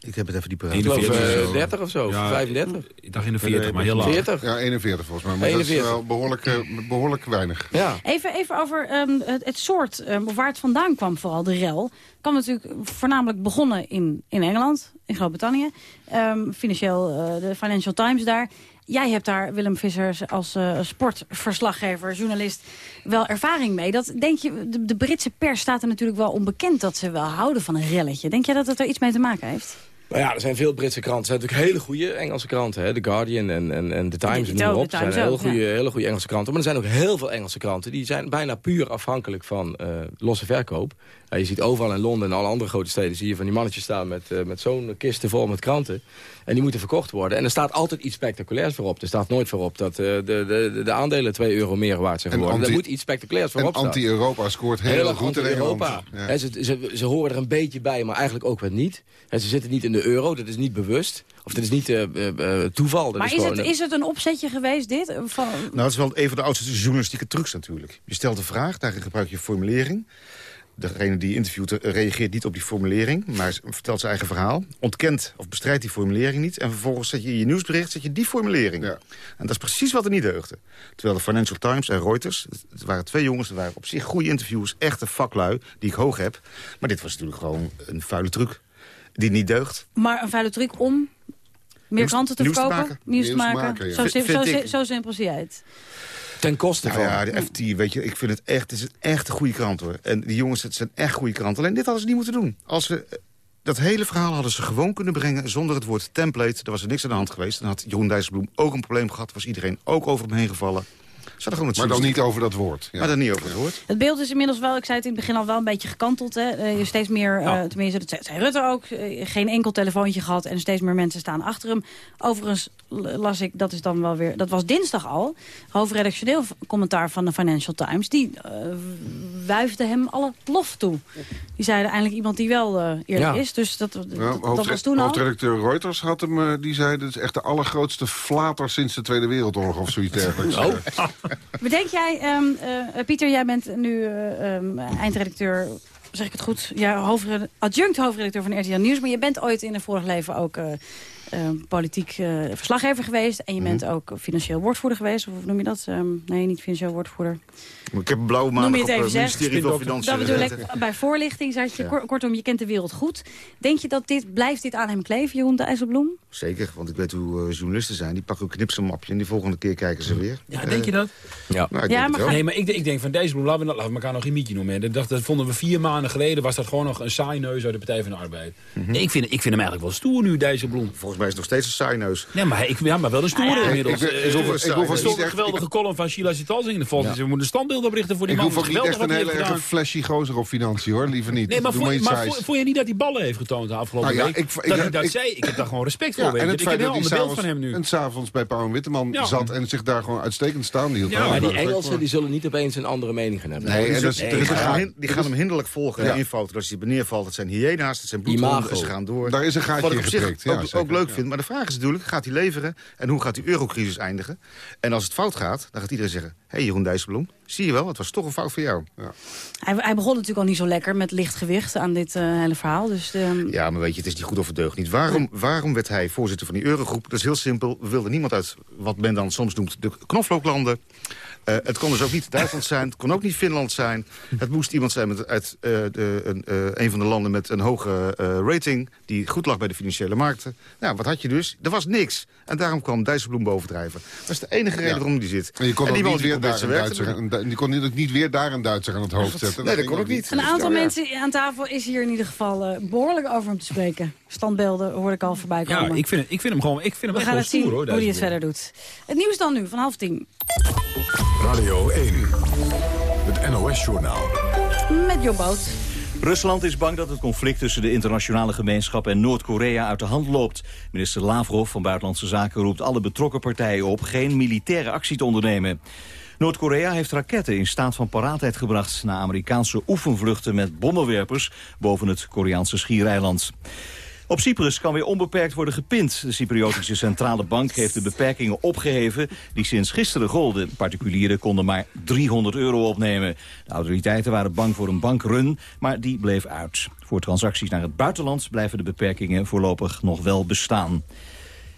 S13: Ik heb het even die
S16: Ik geloof
S15: 41
S16: eh,
S15: of zo.
S16: 30 of zo,
S15: Ja,
S16: 35.
S15: Ik dacht in de 40, maar heel laag.
S16: 40?
S14: Ja, 41 volgens mij. Maar dat
S16: 41.
S14: is wel behoorlijk, eh, behoorlijk weinig.
S16: Ja.
S8: Even, even over ehm, het, het soort, ehm, waar het vandaan kwam vooral, de rel. kwam natuurlijk voornamelijk begonnen in, in Engeland, in Groot-Brittannië. Ehm, financieel, eh, de Financial Times daar. Jij hebt daar, Willem Vissers, als eh, sportverslaggever, journalist, wel ervaring mee. Dat, denk je, de, de Britse pers staat er natuurlijk wel onbekend dat ze wel houden van een relletje. Denk jij dat het er iets mee te maken heeft?
S16: Nou ja, er zijn veel Britse kranten. Er zijn natuurlijk hele goede Engelse kranten. Hè? The Guardian en, en, en The Times, noem maar
S8: die-
S16: op. Er zijn hele goede, hele goede Engelse kranten. Maar er zijn ook heel veel Engelse kranten. Die zijn bijna puur afhankelijk van eh, losse verkoop. Ja, je ziet overal in Londen en alle andere grote steden... zie je van die mannetjes staan met, eh, met zo'n kisten vol met kranten. En die moeten verkocht worden. En er staat altijd iets spectaculairs voorop. Er staat nooit voorop dat eh, de, de, de aandelen 2 euro meer waard zijn
S14: En
S16: geworden.
S14: anti-
S16: er moet iets spectaculairs voorop staan.
S14: anti-Europa scoort heel, goed in
S16: anti-Europa.
S14: Ja.
S16: Hè, Ze, ze, ze horen er een beetje bij, maar eigenlijk ook weer niet. Hè, ze zitten niet in de euro, dat is niet bewust. Of dat is niet eh, eh, eh, toeval. Dat
S8: maar
S16: is
S8: is
S16: gewoon,
S8: het,
S16: eh,
S8: is het een opzetje geweest, dit? Van,
S13: Nou, dat is wel een van de oudste journalistieke trucs natuurlijk. Je stelt een vraag, daarin gebruik je formulering. Degene die interviewt eh, reageert niet op die formulering... maar vertelt zijn eigen verhaal. Ontkent of bestrijdt die formulering niet. En vervolgens zet je in je nieuwsbericht zet je die formulering. En dat is precies wat er niet deugde. Terwijl de Financial Times en Reuters... het waren twee jongens, dat waren op zich goede interviews... echte vaklui, die ik hoog heb. Maar dit was natuurlijk gewoon een vuile truc. Die niet deugt.
S8: Maar een vuile truc om meer kranten te
S13: nieuws te
S8: verkopen?
S13: maken.
S8: Nieuws te
S13: Nieuws te
S8: maken.
S13: ja.
S8: Zo, zo,
S13: ik.
S8: zo simpel zie jij het.
S16: Ten koste
S13: Nou
S16: van.
S13: ja, de FT, weet je, ik vind het echt, het is een echt een goede krant hoor. En die jongens, het zijn echt goede kranten. Alleen dit hadden ze niet moeten doen. Als ze, eh, dat hele verhaal hadden ze gewoon kunnen brengen zonder het woord template. Er was er niks aan de hand geweest. Dan had Jeroen Dijsselbloem ook een probleem gehad. Was iedereen ook over hem heen gevallen. Ze hadden gewoon het
S14: Maar dan niet over dat woord. Ja.
S13: Maar dan niet over het woord.
S8: Het beeld is inmiddels wel, ik zei het in het begin al wel een beetje gekanteld. Hè. Eh, je steeds meer, eh, tenminste dat zei- Rutte ook, geen enkel telefoontje gehad en steeds meer mensen staan achter hem. Overigens las ik, dat is dan wel weer, dat was dinsdag al, hoofdredactioneel commentaar van de Financial Times. Die eh, wuifde hem alle lof toe. Die zeiden eindelijk iemand die wel eh, eerlijk
S14: Ja.
S8: is. Dus dat, was toen al.
S14: Hoofdredacteur Reuters had hem, eh, die zei... dat is echt de allergrootste flater sinds de Tweede Wereldoorlog of zoiets dergelijks.
S8: Oh. Bedenk jij, ehm, eh, Pieter, jij bent nu eh, ehm, eindredacteur, zeg ik het goed? Ja, hoofdred- adjunct hoofdredacteur van RTL Nieuws. Maar je bent ooit in een vorig leven ook politiek eh, verslaggever geweest. En je
S13: Mhm.
S8: bent ook financieel woordvoerder geweest. Of noem je dat? Ehm, nee, niet financieel woordvoerder.
S13: Ik heb een blauwe
S8: Noem
S13: maandag
S8: je
S13: op
S8: het
S13: het
S8: even zeg.
S13: ministerie van Financiën.
S8: Dat bedoel ik, bij voorlichting zat je.
S13: Ja.
S8: Kortom, je kent de wereld goed. Denk je dat dit, blijft dit aan hem kleven, Jeroen Dijsselbloem?
S13: Zeker, want ik weet hoe eh, journalisten zijn. Die pakken een knipselmapje en die volgende keer kijken ze weer.
S15: Ja, denk je dat?
S16: Ja.
S13: Nou, ik
S8: Ja, maar
S13: wel.
S15: Nee, maar ik, denk- ik denk van deze bloem, laten we, laten we elkaar nog geen mietje noemen. Dat, dacht, dat vonden we vier maanden geleden, was dat gewoon nog een saai neus uit de Partij van de Arbeid. Ik, vind, ik vind hem eigenlijk wel stoer nu, deze bloem.
S13: Volgens mij is het nog steeds een saaineus.
S15: Nee, maar, ik, ja, maar wel een stoere
S14: Nou ja,
S15: inmiddels.
S14: ik- ik- ik hoef- ik hoef
S15: stond een
S14: echt-
S15: geweldige column van Sheila Zitalsing in de Volkskrant. We moeten standbeelden oprichten voor die
S14: Ik
S15: man.
S14: hoef ook niet
S15: Geweldig
S14: echt een hele
S15: gedaan.
S14: flashy gozer op financiën, hoor. Liever niet.
S15: Nee, maar, voel,
S14: iets
S15: maar
S14: saais.
S15: voel, voel je niet dat hij ballen heeft getoond de afgelopen
S14: Nou ja,
S15: week?
S14: ik- ik-
S15: dat hij dat
S14: ik-
S15: zei, ik heb daar gewoon respect voor.
S14: En het
S15: ik
S14: feit dat hij
S15: beeld van hem nu.
S14: s'avonds- en s'avonds bij Pauw en Witteman zat en zich daar gewoon uitstekend staande hield.
S15: Ja,
S16: Maar
S14: ik
S16: die Engelsen die zullen niet opeens een andere mening gaan hebben.
S14: Nee, en dat is-
S13: Nee,
S14: is
S13: die gaan, hem- die gaan hem hinderlijk volgen infouten. Als hij neervalt, het zijn hyena's, het zijn bloedhonden, ze gaan door.
S14: Daar is een gaatje
S13: ik
S14: in geprikt, ja,
S13: ook,
S14: zeker.
S13: Vind. Maar de vraag is natuurlijk, gaat hij leveren? En hoe gaat die eurocrisis eindigen? En als het fout gaat, dan gaat iedereen zeggen... hé hey, Jeroen Dijsselbloem, zie je wel, het was toch een fout voor jou. Ja.
S8: Hij, hij begon natuurlijk al niet zo lekker met licht gewicht aan dit eh, hele verhaal. Dus, ehm,
S13: Ja, maar weet je, het is niet goed of het deugt niet. Waarom, waarom werd hij voorzitter van die eurogroep? Dat is heel simpel. We wilden niemand uit wat men dan soms noemt de knoflooklanden. Eh, het kon dus ook niet Duitsland zijn, het kon ook niet Finland zijn. Het moest iemand zijn met, uit eh, de, een, eh, een van de landen met een hoge eh, rating... die goed lag bij de financiële markten. Nou, wat had je dus? Er was niks. En daarom kwam Dijsselbloem bovendrijven. Dat is de enige reden
S14: Ja.
S13: waarom die zit.
S14: En je kon
S13: en die
S14: niet weer daar een Duitser, en, die kon niet, niet weer daar een Duitser aan het hoofd zetten.
S13: Nee, dat kon ook niet.
S8: Een aantal
S13: Ja, ja.
S8: mensen aan tafel is hier in ieder geval eh, behoorlijk over hem te spreken. Standbeelden hoor ik al voorbij komen.
S15: Ja, ik vind, ik vind hem gewoon, ik vind hem
S8: We gaan het zien
S15: stoer, hoor.
S8: hoe hij het verder doet. Het nieuws dan nu van half tien.
S7: Radio 1. Het NOS-journaal.
S8: Met Jobboot.
S1: Rusland is bang dat het conflict tussen de internationale gemeenschap en Noord-Korea uit de hand loopt. Minister Lavrov van Buitenlandse Zaken roept alle betrokken partijen op geen militaire actie te ondernemen. Noord-Korea heeft raketten in staat van paraatheid gebracht... na Amerikaanse oefenvluchten met bommenwerpers boven het Koreaanse schiereiland. Op Cyprus kan weer onbeperkt worden gepind. De Cypriotische Centrale Bank heeft de beperkingen opgeheven... die sinds gisteren golden. Particulieren konden maar 300 euro opnemen. De autoriteiten waren bang voor een bankrun, maar die bleef uit. Voor transacties naar het buitenland blijven de beperkingen voorlopig nog wel bestaan.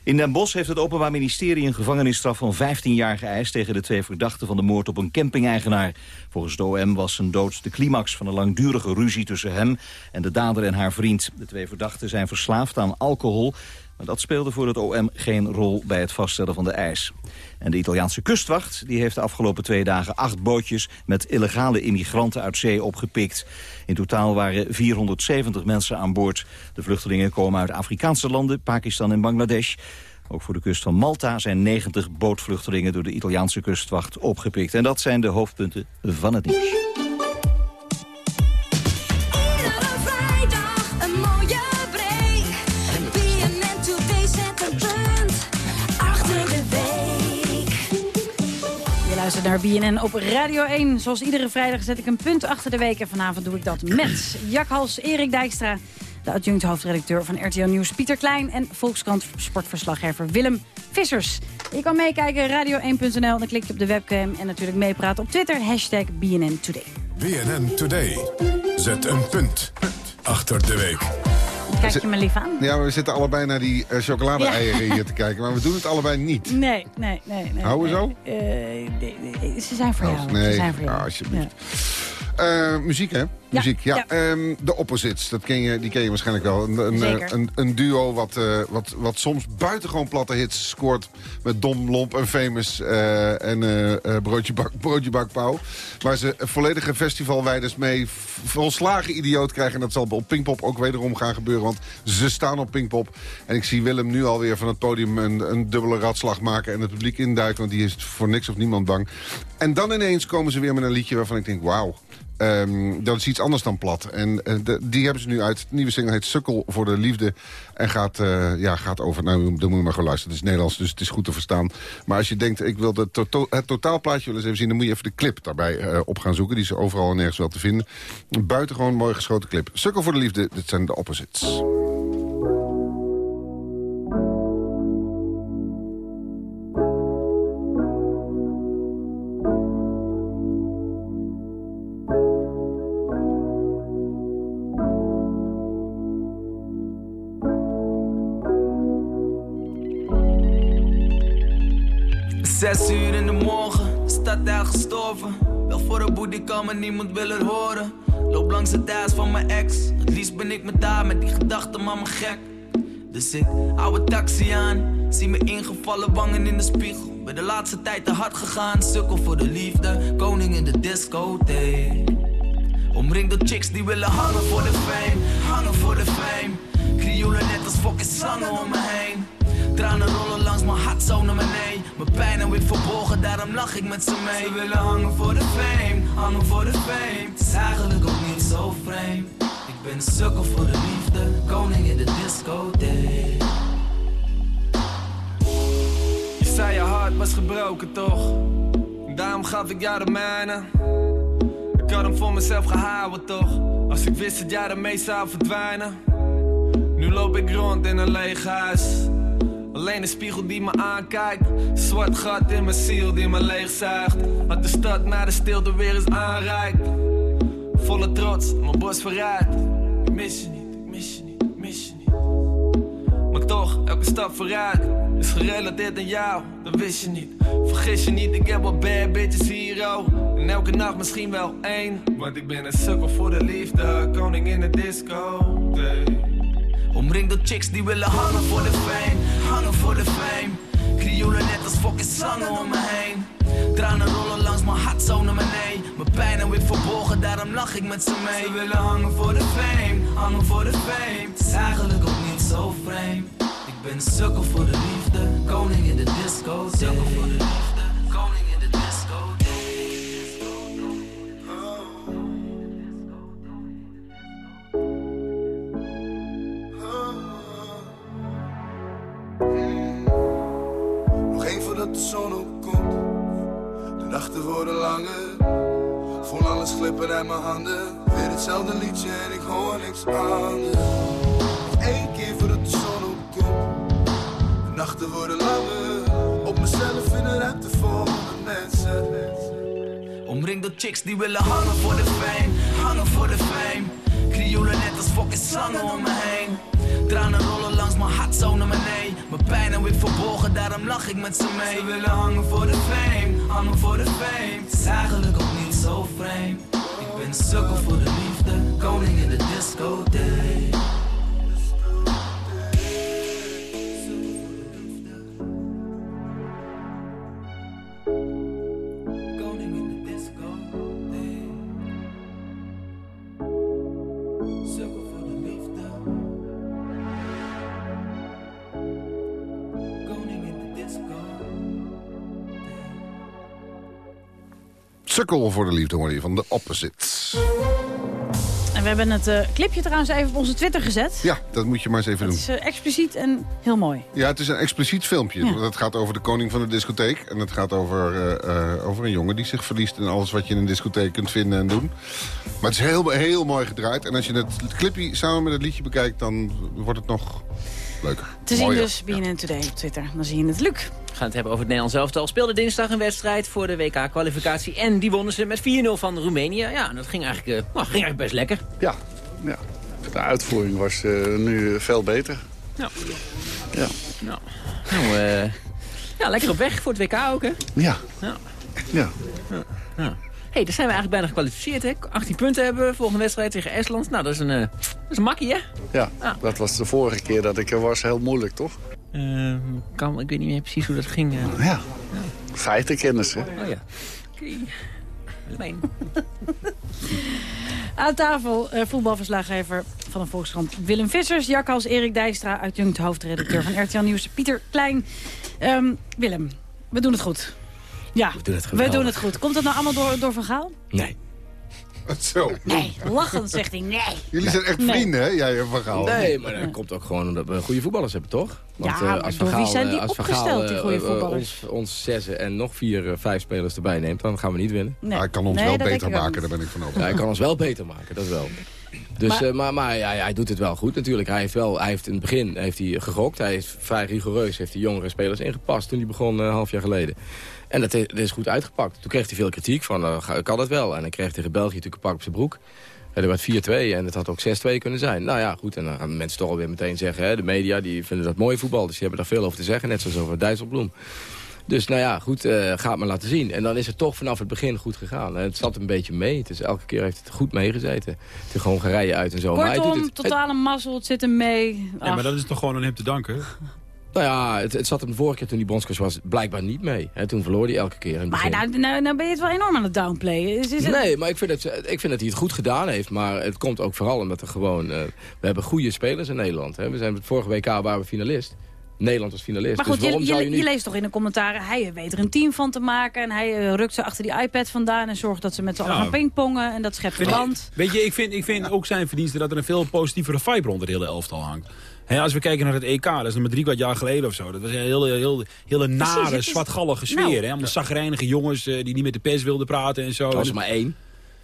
S1: In Den Bosch heeft het Openbaar Ministerie een gevangenisstraf van 15 jaar geëist tegen de twee verdachten van de moord op een camping-eigenaar. Volgens de OM was zijn dood de climax van een langdurige ruzie tussen hem en de dader en haar vriend. De twee verdachten zijn verslaafd aan alcohol, maar dat speelde voor het OM geen rol bij het vaststellen van de eis. En de Italiaanse kustwacht die heeft de afgelopen twee dagen acht bootjes met illegale immigranten uit zee opgepikt. In totaal waren 470 mensen aan boord. De vluchtelingen komen uit Afrikaanse landen, Pakistan en Bangladesh. Ook voor de kust van Malta zijn 90 bootvluchtelingen door de Italiaanse kustwacht opgepikt. En dat zijn de hoofdpunten van het nieuws.
S8: Naar BNN op Radio 1. Zoals iedere vrijdag zet ik een punt achter de week. En vanavond doe ik dat met Jack Hals, Erik Dijkstra... de adjunct hoofdredacteur van RTL Nieuws Pieter Klein... en Volkskrant sportverslaggever Willem Vissers. Je kan meekijken, radio1.nl, dan klik je op de webcam... en natuurlijk meepraten op Twitter, hashtag BNN Today.
S7: BNN Today. Zet een punt achter de week.
S8: Kijk je me lief aan?
S14: Ja, maar we zitten allebei naar die eh, chocolade-eieren hier te kijken. Maar we doen het allebei niet.
S8: Nee, nee, nee. nee
S14: Houden we
S8: nee. Eh, ze zijn voor
S14: Oh,
S8: jou.
S14: nee.
S8: Ze zijn voor jou.
S14: Ah, alsjeblieft. Eh, muziek, hè? Muziek, ja. Ehm, de Opposites, dat ken je, die ken je waarschijnlijk wel. Een, een, een, een duo wat, eh, wat, wat soms buitengewoon platte hits scoort... met Dom, Lomp en Famous eh, en eh, Broodje, bak, Broodje Bak Pauw. Waar ze volledige festivalwijders mee volslagen idioot krijgen. En dat zal op Pinkpop ook wederom gaan gebeuren. Want ze staan op Pinkpop. En ik zie Willem nu alweer van het podium een, een dubbele ratslag maken... en het publiek induiken, want die is voor niks of niemand bang. En dan ineens komen ze weer met een liedje waarvan ik denk... wauw, Ehm, dat is iets anders dan plat. En eh, die hebben ze nu uit. Nieuwe single heet Sukkel voor de Liefde. En gaat, eh, ja, gaat over... Nou, dan moet je maar gewoon luisteren. Het is Nederlands, dus het is goed te verstaan. Maar als je denkt, ik wil de toto- het totaalplaatje willen eens even zien... dan moet je even de clip daarbij eh, op gaan zoeken. Die is overal en nergens wel te vinden. Een buitengewoon mooi geschoten clip. Sukkel voor de Liefde, dit zijn de opposites.
S21: Niemand wil het horen. Loop langs het huis van mijn ex. Het liefst ben ik met haar, met die gedachten, maar me gek. Dus ik hou een taxi aan. Zie me ingevallen wangen in de spiegel. Ben de laatste tijd te hard gegaan. Sukkel voor de liefde, koning in de discotheek. Omringd door chicks die willen hangen voor de fame. Hangen voor de fame. Krioelen net als fucking slangen om me heen. Tranen rollen langs mijn hart zo naar beneden. Mijn pijn hou ik verborgen, daarom lach ik met ze mee. Ze willen hangen voor de fame, hangen voor de fame. Het is eigenlijk ook niet zo vreemd. Ik ben een sukkel voor de liefde, koning in de discotheek.
S18: Je zei je hart was gebroken toch? Daarom gaf ik jou de mijne. Ik had hem voor mezelf gehouden toch? Als ik wist dat jij ermee zou verdwijnen. Nu loop ik rond in een leeg huis. Alleen een spiegel die me aankijkt. Zwart gat in mijn ziel die me leegzuigt. Wat de stad naar de stilte weer eens aanreikt. Volle trots, mijn borst vooruit. Ik mis je niet, ik mis je niet, ik mis je niet. Maar toch, elke stap vooruit is gerelateerd aan jou, dat wist je niet. Vergis je niet, ik heb wat bad bitches hier, oh. En elke nacht misschien wel één. Want ik ben een sukkel voor de liefde, koning in de disco. Omringd door chicks die willen hangen voor de fame, hangen voor de fame. Krioelen net als fucking zangen om me heen. Tranen rollen langs mijn hart zo naar beneden. Mijn pijn en wit verborgen, daarom lach ik met ze mee. Ze willen hangen voor de fame, hangen voor de fame. Het is eigenlijk ook niet zo vreemd. Ik ben sukkel voor de liefde, koning in de disco. Sukkel voor de liefde,
S22: Voel alles glippen uit mijn handen. Weer hetzelfde liedje en ik hoor niks anders. Één keer voordat de zon opkomt. De nachten worden langer. Op mezelf in een ruimte vol mensen.
S18: Omringd door chicks die willen hangen voor de fame, hangen voor de fame. Krioelen net als fucking zangen om me heen. Tranen rollen langs mijn hart zo naar beneden. Mijn pijn en wit verborgen, daarom lach ik met ze mee. Ze willen hangen voor de fame, hangen voor de fame. Het is eigenlijk ook niet zo vreemd. Ik ben sukkel voor de liefde, koning in de disco Sukkel voor de liefde
S14: hoor je van de Opposites.
S8: En we hebben het eh, clipje trouwens even op onze Twitter gezet.
S14: Ja, dat moet je maar eens even
S8: Het
S14: doen.
S8: is eh, expliciet en heel mooi.
S14: Ja, het is een expliciet filmpje.
S8: Ja.
S14: Het gaat over de koning van de discotheek. En het gaat over, eh, over een jongen die zich verliest in alles wat je in een discotheek kunt vinden en doen. Maar het is heel, heel mooi gedraaid. En als je het clipje samen met het liedje bekijkt, dan wordt het nog leuker.
S8: Te zien
S14: Mooier.
S8: dus BNN Today op Twitter. Dan zie je het. Luc.
S9: We gaan het hebben over het Nederlands elftal. Speelde dinsdag een wedstrijd voor de WK-kwalificatie. En die wonnen ze met 4-0 van Roemenië. Ja, dat ging eigenlijk, eh, nou, ging eigenlijk best lekker.
S23: Ja, ja. de uitvoering was eh, nu veel beter.
S9: Ja.
S23: Ja.
S9: Nou, nou eh, ja, lekker op weg voor het WK ook, hè?
S23: Ja.
S9: Ja.
S23: Ja.
S9: Ja. ja. Hey, daar zijn we eigenlijk bijna gekwalificeerd, hè? 18 punten hebben we, volgende wedstrijd tegen Estland. Nou, dat is een, eh, dat is een makkie, hè?
S23: Ja, dat was de vorige keer dat ik er was heel moeilijk, toch?
S9: Eh, kan, ik weet niet meer precies hoe dat ging. eh.
S23: Ja. Feitenkennis, hè?
S9: Oh ja. Oké. Mijn.
S8: Aan tafel voetbalverslaggever van de Volkskrant Willem Vissers. Jakhals Erik Dijkstra, uitjunkt hoofdredacteur van RTL Nieuws. Pieter Klein. Ehm, Willem, we doen het goed. Ja, we
S16: doen het
S8: we
S16: geweldig.
S8: doen het goed. Komt het nou allemaal door, door Van Gaal?
S16: Nee.
S14: Zo.
S8: Nee, lachend zegt hij nee.
S14: Jullie zijn echt
S8: Nee.
S14: vrienden, hè? Jij en Van Gaal.
S16: Nee, maar dat komt ook gewoon omdat we goede voetballers hebben, toch?
S8: Ja,
S16: eh, als
S8: door wie
S16: Gaal,
S8: zijn
S16: eh,
S8: die
S16: als
S8: opgesteld,
S16: Gaal,
S8: die goede
S16: eh, eh,
S8: voetballers?
S16: Ons, ons zessen en nog vier, eh, vijf spelers erbij neemt, dan gaan we niet winnen.
S8: Nee.
S14: Hij kan ons
S8: Nee,
S14: wel
S8: dat
S14: beter maken, daar ben ik van
S16: Ja,
S14: overtuigd.
S16: hij kan ons wel beter maken, dat wel. Dus,
S8: Maar-
S16: maar maar, maar ja, hij doet het wel goed natuurlijk. Hij heeft, wel, hij heeft in het begin heeft hij gegokt. Hij is vrij rigoureus. Heeft hij jongere spelers ingepast toen hij begon eh, een half jaar geleden. En dat is, dat is goed uitgepakt. Toen kreeg hij veel kritiek van, eh, ga- kan dat wel? En dan kreeg hij tegen België natuurlijk een pak op zijn broek. En er werd 4-2 en het had ook 6-2 kunnen zijn. Nou ja, goed. En dan gaan mensen toch alweer meteen zeggen... Hè, de media die vinden dat mooi voetbal. Dus die hebben daar veel over te zeggen. Net zoals over Dijsselbloem. Dus nou ja, goed, eh gaat maar laten zien. En dan is het toch vanaf het begin goed gegaan. En het zat een beetje mee. Het is, elke keer heeft het goed meegezeten. Tegen Hongarije uit en zo. maar hij doet
S8: Kortom,
S16: het,
S8: totale mazzel, het zit hem mee.
S15: Ja, maar dat is toch gewoon aan hem te danken?
S16: Nou ja, het, het zat hem de vorige keer toen hij bondscoach was blijkbaar niet mee. Hè, toen verloor hij elke keer in het
S8: Maar
S16: begin.
S8: nou, nou, nou ben je het wel enorm aan het downplayen. Is, is het-
S16: Nee, maar ik vind, het, ik vind dat hij het goed gedaan heeft. Maar het komt ook vooral omdat er gewoon... eh, we hebben goede spelers in Nederland. Hè. We zijn het vorige WK waren we finalist. Nederland was finalist.
S8: Maar goed,
S16: dus waarom
S8: je,
S16: zou
S8: je, leest toch in de commentaren... hij weet er een team van te maken... en hij eh, rukt ze achter die iPad vandaan... en zorgt dat ze met z'n allen
S15: Ja.
S8: gaan pingpongen... en dat schept verband.
S15: Weet je, ik vind, ik vind ook zijn verdienste dat er een veel positievere vibe rond het hele elftal hangt. Als we kijken naar het EK, dat is nog maar drie kwart jaar geleden of zo. Dat was een hele, hele, hele nare,
S8: is-
S15: zwartgallige sfeer.
S8: Nou.
S15: hè? Allemaal zagrijnige jongens eh, die niet met de pers wilden praten en zo.
S16: Er was er maar één.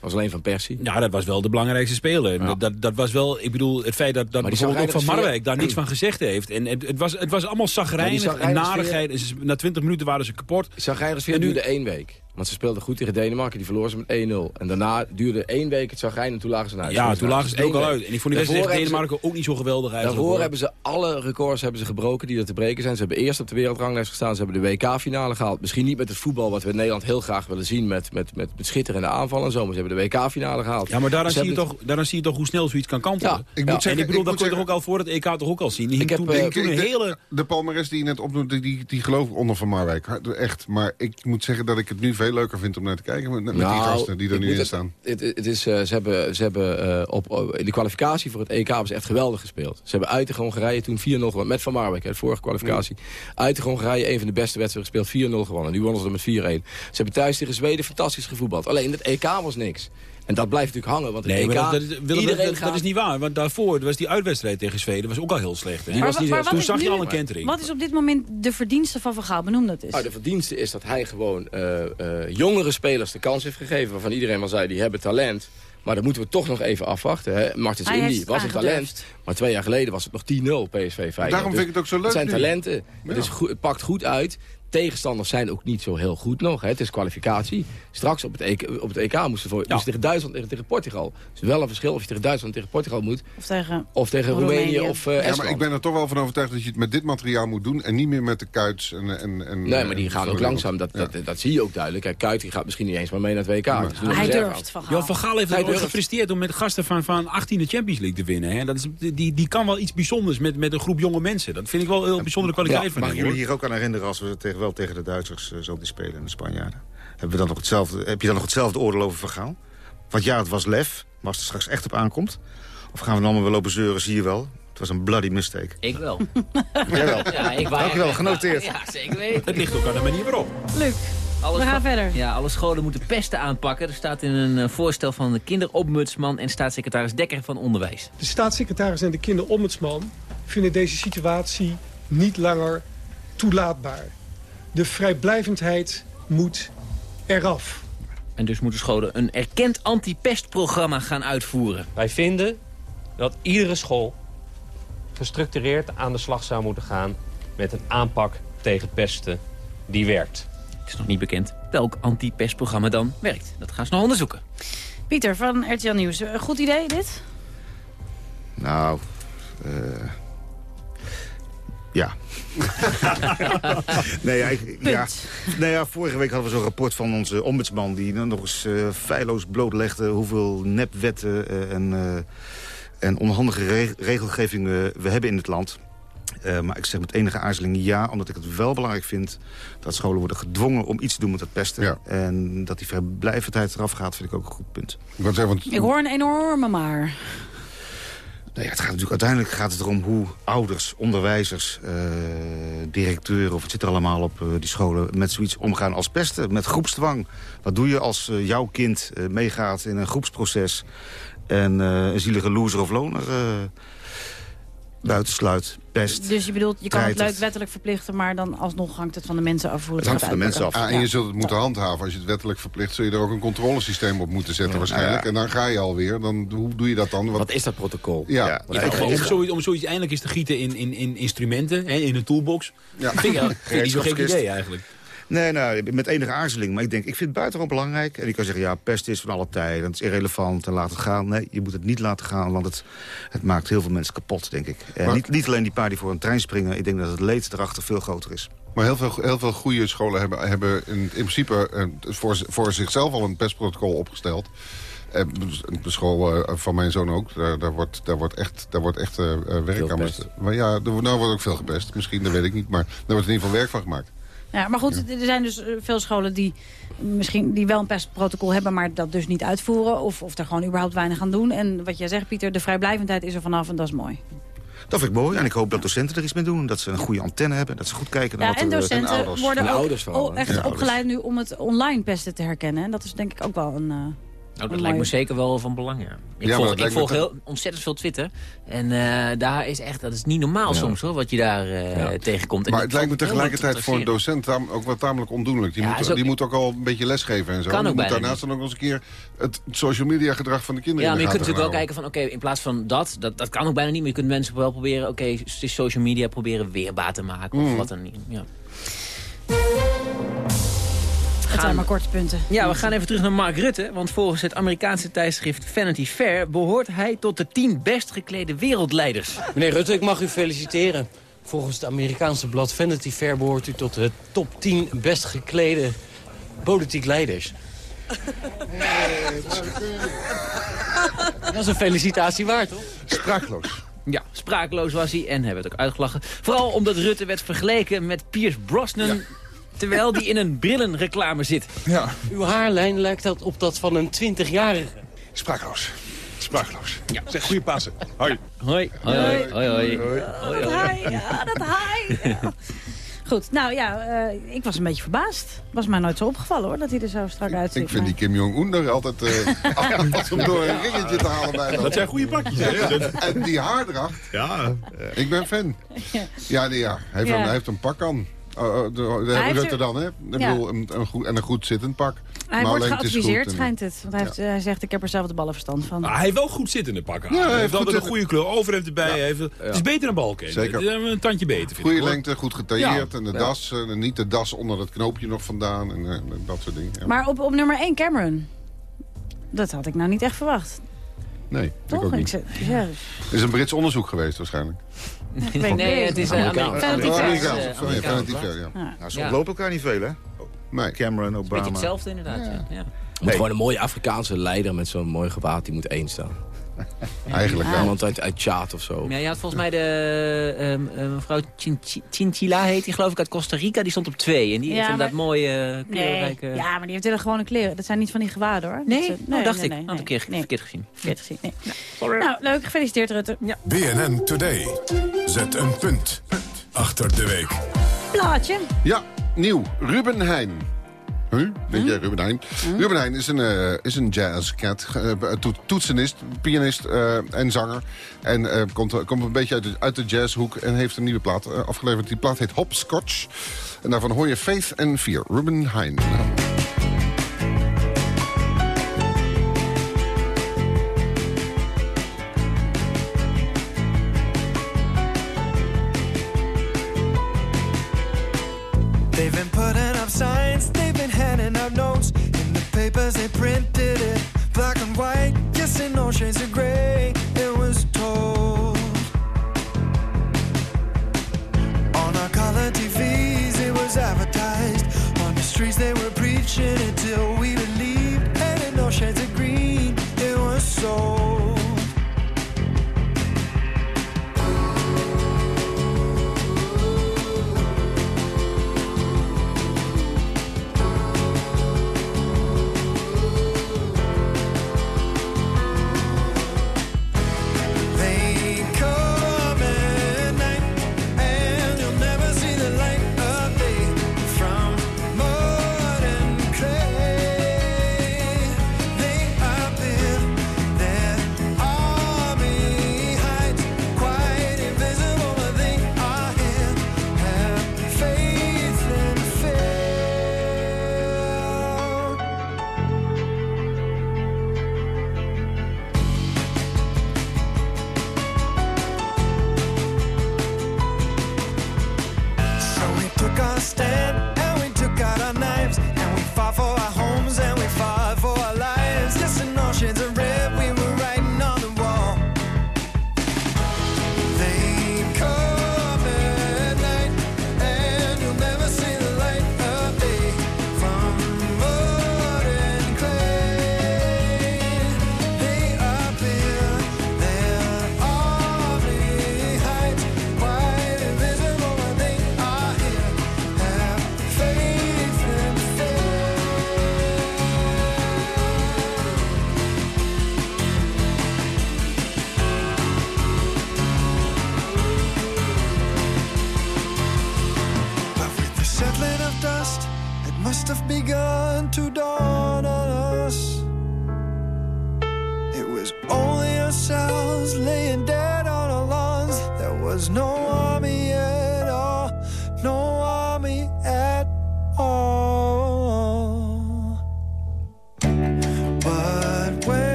S16: was alleen Van Persie.
S15: Ja, dat was wel de belangrijkste speler. Dat, dat, dat was wel, ik bedoel, het feit dat, dat bijvoorbeeld ook Van Marwijk daar niks van gezegd heeft. En het, het, was, het was allemaal zagrijnig en narigheid. Na 20 minuten waren ze kapot.
S16: Zagrijnig
S15: En nu-
S16: duurde één week. Want ze speelden goed tegen Denemarken, die verloren ze met 1-0. En daarna duurde één week het zagrijn en toen lagen ze naar huis.
S15: Ja, toen lagen ze ook al uit. En ik vond die wedstrijd tegen
S16: hebben ze-
S15: Denemarken ook niet zo geweldig eigenlijk.
S16: Daarvoor
S15: hoor.
S16: hebben ze alle records hebben ze gebroken die er te breken zijn. Ze hebben eerst op de wereldranglijst gestaan. Ze hebben de WK-finale gehaald. Misschien niet met het voetbal wat we in Nederland heel graag willen zien... met, met, met, met schitterende aanvallen en zo. Maar ze hebben de WK-finale gehaald.
S15: Ja, maar daaraan zie, je toch, daaraan zie je toch hoe snel zoiets kan kantelen.
S16: Ja,
S14: Ik
S15: Ja,
S14: moet zeggen,
S15: en ik bedoel,
S14: ik
S15: dat kon je toch ook al voor het EK toch ook al zien. Die
S16: Ik heb,
S15: toen,
S16: eh,
S15: toen een
S14: ik-
S15: hele...
S14: De palmares die je net opnoemt, die, die, die geloof ik onder Van Marwijk. Echt. Maar ik moet zeggen dat ik het nu veel leuker vind om naar te kijken... met, met die
S16: Nou,
S14: gasten die er nu in
S16: het-
S14: staan.
S16: Het, het is, eh, ze hebben, ze hebben eh, op, in de kwalificatie voor het EK hebben ze echt geweldig gespeeld. Ze hebben uit tegen Hongarije toen 4-0 gewonnen. Met Van Marwijk, de vorige kwalificatie. Uit tegen Hongarije een van de beste wedstrijden gespeeld. 4-0 gewonnen. Nu wonnen ze er met 4-1. Ze hebben thuis tegen Zweden fantastisch gevoetbald. Alleen het EK was niks. En dat blijft natuurlijk hangen. Want
S15: Nee,
S16: EK,
S15: maar dat, dat, Willem,
S16: iedereen
S15: dat, dat
S16: gaat...
S15: is niet waar. Want daarvoor was die uitwedstrijd tegen Zweden was ook al heel slecht. Hè?
S16: Die was niet
S8: Maar
S16: heel
S8: wat
S15: Toen zag je al een kentering.
S8: Wat is op dit moment de verdienste van Van Gaal? Benoem dat eens.
S16: Nou, de verdienste is dat hij gewoon eh, eh, jongere spelers de kans heeft gegeven... waarvan iedereen wel zei, die hebben talent. Maar dan moeten we toch nog even afwachten. Hè. Martins
S8: Hij
S16: Indy
S8: heeft
S16: was een talent. Maar twee jaar geleden was het nog 10-0 PSV Feyenoord.
S14: Daarom vind ik het ook zo leuk
S16: Het zijn
S14: nu.
S16: talenten.
S14: Ja.
S16: Het, is goed, het pakt goed uit. Tegenstanders zijn ook niet zo heel goed nog. Hè. Het is kwalificatie. Straks op het EK, op het EK moesten voor, moesten tegen Duitsland tegen, tegen Portugal. Het is wel een verschil of je tegen Duitsland tegen Portugal moet...
S8: Of tegen,
S16: of tegen Roemenië, of eh
S14: ja,
S16: Estland.
S14: maar ik ben er toch wel van overtuigd dat je het met dit materiaal moet doen... en niet meer met de kuits en... en, en
S16: Nee, maar die
S14: en
S16: gaan ook langzaam. Dat, dat, dat zie je ook duidelijk. Kijk, Kuit die gaat misschien niet eens maar mee naar het WK. Dus
S8: Hij durft. Van Gaal.
S15: Ja, Van Gaal heeft
S16: Hij
S15: het gepresteerd om met gasten van, van 18 de Champions League te winnen. Hè? Dat is, die, die kan wel iets bijzonders met, met een groep jonge mensen. Dat vind ik wel een heel bijzondere kwaliteit van hem.
S13: jullie hier ook aan herinneren als we tegen, wel tegen de Duitsers eh, zo die spelen en de Spanjaarden? Hebben we dan nog hetzelfde, heb je dan nog hetzelfde oordeel over Van Gaal? Want ja, het was lef, maar als het straks echt op aankomt... of gaan we dan allemaal wel lopen zeuren, zie je wel... Het was een bloody mistake.
S9: Ik wel.
S13: Jawel.
S9: Ja, ik
S13: Dankjewel, genoteerd.
S9: Ja, zeker weten.
S15: Het ligt ook aan de manier waarop.
S8: Luc,
S9: Alles
S8: we gaan verder.
S9: Ja, alle scholen moeten pesten aanpakken. Er staat in een eh, voorstel van de kinderombudsman en staatssecretaris Dekker van Onderwijs.
S24: De staatssecretaris en de kinderombudsman vinden deze situatie niet langer toelaatbaar. De vrijblijvendheid moet eraf.
S9: En dus moeten scholen een erkend anti-pestprogramma gaan uitvoeren.
S25: Wij vinden dat iedere school gestructureerd aan de slag zou moeten gaan... met een aanpak tegen pesten die werkt.
S9: Het is nog niet bekend welk anti-pestprogramma dan werkt. Dat gaan ze nog onderzoeken.
S8: Pieter van RTL Nieuws. Eh, Goed idee dit?
S13: Nou, eh, ja. nee, ja, ik, ja. Nee, ja, vorige week hadden we zo'n rapport van onze ombudsman... die dan nog eens eh, feilloos blootlegde hoeveel nepwetten eh, en, eh, en onhandige re- regelgeving we, we hebben in het land. Eh, maar ik zeg met enige aarzeling ja, omdat ik het wel belangrijk vind... dat scholen worden gedwongen om iets te doen met het pesten. En dat die vrijblijvendheid eraf gaat, vind ik ook een goed punt.
S8: Ik hoor een enorme maar.
S13: Nou ja, het gaat natuurlijk, uiteindelijk gaat het erom hoe ouders, onderwijzers, eh, directeuren... of het zit er allemaal op eh, die scholen, met zoiets omgaan als pesten. Met groepsdwang. Wat doe je als eh, jouw kind meegaat in een groepsproces... en een zielige loser of loner buitensluit, pest,
S8: Dus je bedoelt, je kan het leuk wettelijk verplichten... maar dan alsnog hangt het van de mensen af hoe het,
S13: Het hangt van de mensen
S8: uitpakken.
S14: Ah, en je zult het moeten handhaven. Als je het wettelijk verplicht, zul je er ook een controlesysteem op moeten zetten waarschijnlijk.
S13: Nou ja.
S14: En dan ga je alweer. Dan, hoe doe je dat dan? Wat,
S16: is dat protocol?
S14: Ja,
S15: om, zoiets, om zoiets eindelijk eens te gieten in, in, in instrumenten, hè, in een toolbox.
S14: Ja.
S15: Vind ik, vind ik niet zo'n gek
S13: Gereedschapskist.
S15: idee eigenlijk.
S13: Nee, nou, met enige aarzeling. Maar ik denk, ik vind het buitengewoon belangrijk. En ik kan zeggen, ja, pest is van alle tijden. Het is irrelevant en laat het gaan. Nee, je moet het niet laten gaan, want het, het maakt heel veel mensen kapot, denk ik. En
S14: Maar-
S13: niet, niet alleen die paar die voor een trein springen. Ik denk dat het leed erachter veel groter is.
S14: Maar heel veel, heel veel goede scholen hebben, hebben in, in principe eh, voor, voor zichzelf al een pestprotocol opgesteld. Eh, De school eh, van mijn zoon ook. Daar, daar, wordt, daar wordt echt, daar wordt echt eh, eh, werk aan Maar ja, er wordt- nou wordt ook veel gepest. Misschien, dat weet ik niet. Maar daar wordt in ieder geval werk van gemaakt.
S8: Ja, maar goed, er zijn dus eh, veel scholen die misschien die wel een pestprotocol hebben... maar dat dus niet uitvoeren of, of er gewoon überhaupt weinig aan doen. En wat jij zegt, Pieter, de vrijblijvendheid is er vanaf en dat is mooi.
S13: Dat vind ik mooi. En ik hoop dat docenten er iets mee doen. Dat ze een goede antenne hebben. Dat ze goed kijken naar
S8: Ja,
S13: wat
S8: en
S13: er, eh,
S8: docenten
S13: ouders.
S8: worden
S16: En
S8: ook
S16: ouders
S8: oh, echt
S13: Ja,
S8: opgeleid nu om het online pesten te herkennen. En dat is denk ik ook wel een... eh,
S9: dat lijkt me zeker wel van belang, ja. Ik
S14: Ja,
S9: volg, ik volg heel, ontzettend veel Twitter. En eh, daar is echt, dat is niet normaal
S14: Ja.
S9: soms hoor, wat je daar eh, tegenkomt. En
S14: Maar het lijkt me tegelijkertijd voor een docent tam- ook wel tamelijk ondoenlijk. Die,
S9: Ja,
S14: moet,
S9: ook-
S14: die moet ook al een beetje lesgeven en zo.
S9: Kan
S14: die
S9: ook
S14: moet
S9: bijna
S14: daarnaast dan ook nog eens een keer het social media gedrag van de kinderen
S9: Ja, maar je kunt natuurlijk wel kijken van, oké, in plaats van dat, dat, dat kan ook bijna niet, maar je kunt mensen wel proberen, oké, het is social media, proberen weerbaar te maken of
S14: Mm.
S9: wat dan niet. Ja.
S8: Zijn maar korte punten.
S9: Ja, we gaan even terug naar Mark Rutte. Want volgens het Amerikaanse tijdschrift Vanity Fair... behoort hij tot de tien best geklede wereldleiders.
S25: Meneer Rutte, ik mag u feliciteren. Volgens het Amerikaanse blad Vanity Fair behoort u tot de top 10 best geklede politiek leiders. Dat is een felicitatie waard, toch?
S14: Sprakeloos.
S9: Ja, sprakeloos was hij en hebben het ook uitgelachen. Vooral omdat Rutte werd vergeleken met Piers Brosnan... terwijl die in een brillenreclame zit.
S20: Ja.
S25: Uw haarlijn lijkt dat op dat van een 20-jarige.
S20: Sprakeloos. Sprakeloos. Ja. Zeg, goede Pasen. Hoi.
S9: Hoi. Hoi, hoi, hoi. hoi. hoi,
S8: Dat haai, ja, dat haai. Ja. Goed, nou ja, eh, ik was een beetje verbaasd. Was mij nooit zo opgevallen hoor, dat hij er zo strak uitziet.
S14: Ik vind die Kim Jong-un er altijd eh afgepast om door een ringetje te halen bij
S20: Dat zijn goede pakjes?
S14: Ja, En die haardracht.
S20: Ja.
S14: Ik ben fan. Ja, nee, ja. Hij, heeft
S8: Ja.
S14: Een, hij heeft een pak aan. Oh, oh, de, de
S8: Hij
S14: Rutte
S8: er-
S14: dan, hè? Ik
S8: Ja.
S14: bedoel, een, een goed, en een goed zittend pak.
S8: Hij
S14: Maar
S8: wordt
S14: het
S8: geadviseerd, schijnt het. Want hij, heeft, eh, hij zegt, ik heb er zelf de ballen verstand van.
S15: Maar hij heeft wel goed zittende pakken.
S14: Ja, hij
S15: hij
S14: heeft
S15: altijd een goede kleur. Overhemd erbij. Hij heeft- Het is beter dan Balken.
S14: Zeker.
S15: Een tandje beter, vind
S14: Goede
S15: ik,
S14: lengte, goed getailleerd.
S15: Ja.
S14: En de
S15: Ja.
S14: das, eh, en niet de das onder het knoopje nog vandaan. En, eh, en dat soort dingen. Ja.
S8: Maar op, op nummer 1 Cameron. Dat had ik nou niet echt verwacht.
S14: nee, ik
S8: Toch?
S14: ook
S8: Ik
S14: niet.
S8: ja,
S14: Het is een Brits onderzoek geweest waarschijnlijk.
S9: Nee,
S8: niet.
S9: het is
S14: Amerikaans.
S9: Amerikaans.
S14: Oh,
S9: Amerikaans,
S14: Amerikaans.
S9: eh,
S14: Vanity Fair, ja.
S26: Nou, ze ontlopen elkaar niet veel, hè?
S14: Nee.
S26: Cameron,
S9: Beetje
S26: Obama.
S9: hetzelfde inderdaad, ja. ja.
S16: Moet gewoon een mooie Afrikaanse leider met zo'n mooi gewaad, die moet één staan.
S14: Eigenlijk wel.
S16: Iemand uit, uit Tjaat of zo.
S9: Ja, je had volgens mij de ehm, eh, mevrouw Chinchi- Chinchilla heet die geloof ik uit Costa Rica. Die stond op twee. En die
S8: Ja,
S9: heeft inderdaad
S8: maar-
S9: mooie
S8: Nee,
S9: kleurrijke...
S8: ja, maar die heeft hele gewone kleren. Dat zijn niet van die gewaden hoor.
S9: Nee?
S8: Dat,
S9: Oh,
S8: eh,
S9: dacht
S8: nee,
S9: ik.
S8: nee,
S9: Had
S8: nee,
S9: een keer
S8: nee.
S9: verkeerd gezien.
S8: Verkeerd gezien, nee. Nou, leuk. Gefeliciteerd Rutte. Ja.
S7: BNN Today. Zet een punt achter de week.
S8: Plaatje.
S14: Ja, nieuw. Ruben Heijn. Huh? Denk jij Ruben Heijn? Ruben Heijn is een, eh, is een jazzcat, eh, to- toetsenist, pianist eh, en zanger. En eh, komt, komt een beetje uit de, uit de jazzhoek en heeft een nieuwe plaat eh, afgeleverd. Die plaat heet Hopscotch. En daarvan hoor je Faith and Fear. Ruben Heijn.
S27: In no shades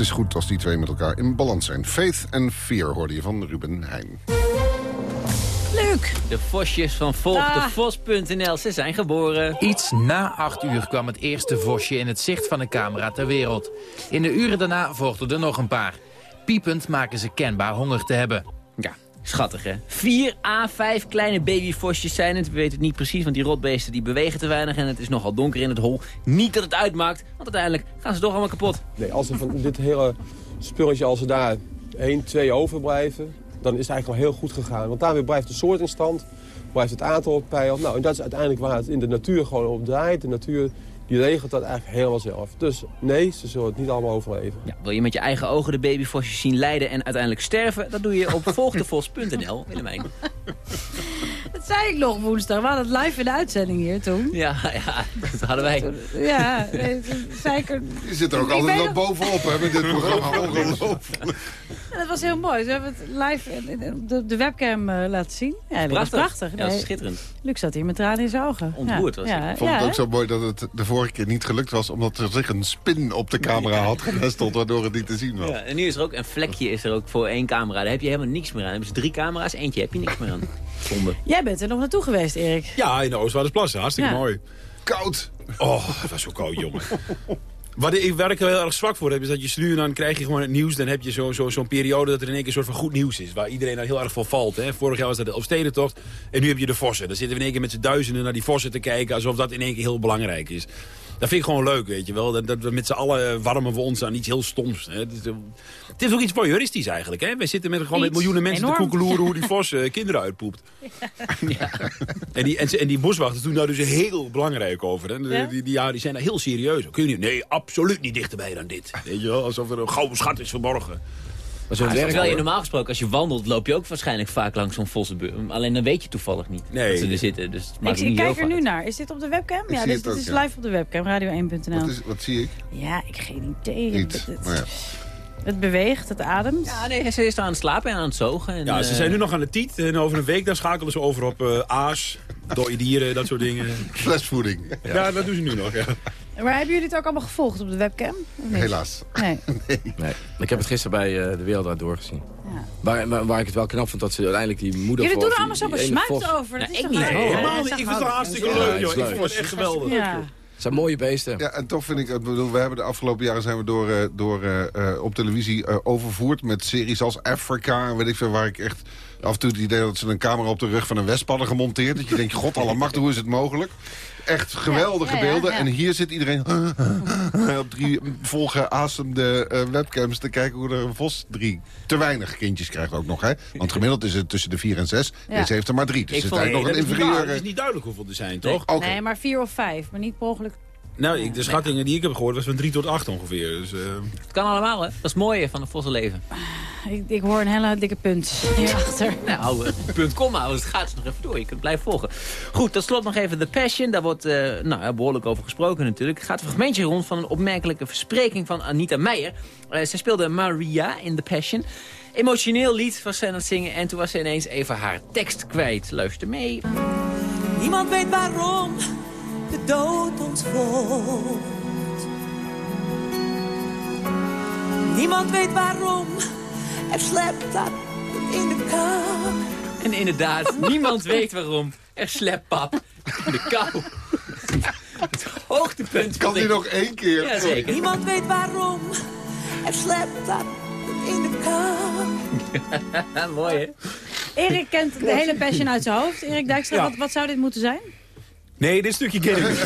S14: Het is goed als die twee met elkaar in balans zijn. Faith en Fear hoorde je van Ruben Heijn.
S8: Leuk.
S9: De vosjes van
S8: Ah.
S9: volgdevos.nl, ze zijn geboren.
S28: Iets na acht uur kwam het eerste vosje in het zicht van een camera ter wereld. In de uren daarna volgden er nog een paar. Piepend maken ze kenbaar honger te hebben.
S9: Ja, schattig hè. 4 à 5 kleine babyvosjes zijn het. We weten het niet precies, want die rotbeesten die bewegen te weinig... en het is nogal donker in het hol. Niet dat het uitmaakt, want uiteindelijk gaan ze toch allemaal kapot.
S29: Nee, als er van dit hele spulletje, als er daar 1, 2 overblijven... dan is het eigenlijk al heel goed gegaan. Want daarmee blijft de soort in stand, blijft het aantal op peil. Nou, en dat is uiteindelijk waar het in de natuur gewoon op draait. De natuur die regelt dat eigenlijk helemaal zelf. Dus nee, ze zullen het niet allemaal overleven.
S9: Ja, wil je met je eigen ogen de babyvosjes zien lijden en uiteindelijk sterven? Dat doe je op volgdevos.nl, Willemijn.
S8: Dat zei ik nog woensdag. We hadden het live in de uitzending hier toen.
S9: Ja, ja, dat hadden wij.
S8: Ja, zei ik er...
S14: Je zit er ook
S8: Ik
S14: altijd
S8: nog-
S14: bovenop hè, met dit programma. Ongelooflijk.
S8: Ja, dat was heel mooi. Ze hebben het live de, de webcam eh, laten zien. Ja, dat was
S9: Prachtig.
S8: prachtig.
S9: Ja, dat is schitterend.
S8: Luc zat hier met tranen in zijn ogen.
S9: Ontroerd
S8: ja.
S9: was
S8: ja.
S9: hij.
S14: Ik vond het ook zo mooi dat het de vorige keer niet gelukt was... omdat er zich een spin op de camera had genesteld... waardoor het niet te zien was.
S9: Ja, en nu is er ook een vlekje is er ook voor één camera. Daar heb je helemaal niks meer aan. Dan hebben ze drie camera's, eentje heb je niks meer aan. Zonde.
S8: Jij bent er nog naartoe geweest, Erik.
S15: Ja, in de Oostvaardersplassen. Hartstikke
S8: Ja.
S15: mooi.
S14: Koud.
S15: Oh, het was zo koud, jongen. Wat ik, waar heel erg zwak voor heb, is dat je nu dan krijg je gewoon het nieuws. Dan heb je zo'n zo, zo'n periode dat er in één keer een soort van goed nieuws is. Waar iedereen dan heel erg voor valt. Hè. Vorig jaar was dat de Elfstedentocht. En nu heb je de Vossen. Dan zitten we in één keer met z'n duizenden naar die Vossen te kijken. Alsof dat in één keer heel belangrijk is. Dat vind ik gewoon leuk, weet je wel. Dat, dat we met z'n allen warmen we ons aan iets heel stoms. Hè. Het, is, eh, het is ook iets voyeuristisch eigenlijk. Hè. Wij zitten met, gewoon met miljoenen mensen
S8: Enorm.
S15: te koekeloeren hoe die Vos eh, kinderen uitpoept. En die, en, die boswachters doen daar dus heel belangrijk over. Hè?
S8: Ja?
S15: Die, die, ja, die zijn daar heel serieus. Kun je niet? Nee, absoluut niet dichterbij dan dit. Weet je wel? Alsof er een gouden schat is verborgen.
S16: Maar zo'n
S9: Ja,
S16: werk,
S9: terwijl je normaal gesproken, als je wandelt, loop je ook waarschijnlijk vaak langs zo'n vossenbuur. Alleen dan weet je toevallig niet
S15: Nee.
S9: dat ze er zitten. Dus het maakt
S8: ik kijk er nu
S9: uit.
S8: naar. Is dit op de webcam?
S14: Ik
S8: ja, dit,
S14: het
S8: dit
S14: ook,
S8: is
S14: ja.
S8: live op de webcam, radio1.nl.
S14: Wat, is, wat zie ik?
S8: Ja, ik geen idee.
S14: Niet.
S8: Het, het-
S14: Maar ja.
S8: Het beweegt, het ademt.
S9: Ja, nee, ze is aan het slapen en aan het zogen. En,
S15: Ja, ze
S9: eh,
S15: zijn nu nog aan de tiet. En over een week dan schakelen ze over op eh, aas, dode dieren, dat soort dingen.
S14: Flesvoeding.
S15: Ja, dat doen ze nu nog. Ja.
S8: Maar hebben jullie het ook allemaal gevolgd op de webcam?
S14: Helaas.
S8: Nee.
S16: Nee, ik heb het gisteren bij eh, De Wereld doorgezien.
S8: Ja.
S16: Waar, waar, waar ik het wel knap vond dat ze uiteindelijk die moeder
S8: Jullie doen er allemaal zo besmuikt over. Dat
S9: Nee,
S8: is
S9: ik niet.
S15: Nee, helemaal Ik vind het hartstikke leuk,
S16: het
S15: joh.
S16: is
S15: Ik vond het echt geweldig.
S16: Zijn mooie beesten.
S14: Ja, en toch vind ik, bedoel, we hebben de afgelopen jaren zijn we door, eh, door eh, eh, op televisie eh, overvoerd met series als Africa en weet ik veel, waar ik echt af en toe het idee dat ze een camera op de rug van een wesp hadden gemonteerd. Dat je denkt, god alle macht, hoe is het mogelijk? Echt geweldige
S8: ja, ja,
S14: beelden.
S8: ja.
S14: En hier zit iedereen op drie volgeasemde eh, webcams te kijken hoe er een vos drie te weinig kindjes krijgt ook nog. Hè? Want gemiddeld is het tussen de vier en zes.
S8: Ja.
S14: Deze heeft er maar drie. Dus
S9: Ik
S14: het is eigenlijk
S15: Nee,
S14: nog een
S15: waar. Het is niet duidelijk hoeveel er zijn, toch?
S14: Oké.
S8: Nee, maar vier of vijf. Maar niet per ongeluk.
S15: Nou, ik, de schattingen die ik heb gehoord was van 3 tot 8 ongeveer. Dus, eh,
S9: Het kan allemaal, hè? Dat is het mooie van het vossenleven.
S8: Ik, ik hoor een hele dikke punt hierachter.
S9: Nou, punt kom maar, het gaat nog even door. Je kunt blijven volgen. Goed, tot slot nog even The Passion. Daar wordt eh, nou, ja, behoorlijk over gesproken natuurlijk. Er gaat een fragmentje rond van een opmerkelijke verspreking van Anita Meijer. Eh zij speelde Maria in The Passion. Emotioneel lied was zij aan het zingen en toen was ze ineens even haar tekst kwijt. Luister mee.
S27: Niemand weet waarom volgt. Niemand weet waarom er slept dat in de kou.
S9: En inderdaad, niemand weet waarom. Er slept pap in de kou. Het hoogtepunt
S14: Kan die
S9: de-
S14: nog één keer?
S9: Ja, zeker.
S27: Niemand weet waarom er slept dat in de kou.
S9: Mooi, hè?
S8: Erik kent de hele passion uit zijn hoofd. Erik Dijkstra,
S15: Ja.
S8: wat, wat zou dit moeten zijn?
S15: Nee, dit stukje ken ik niet.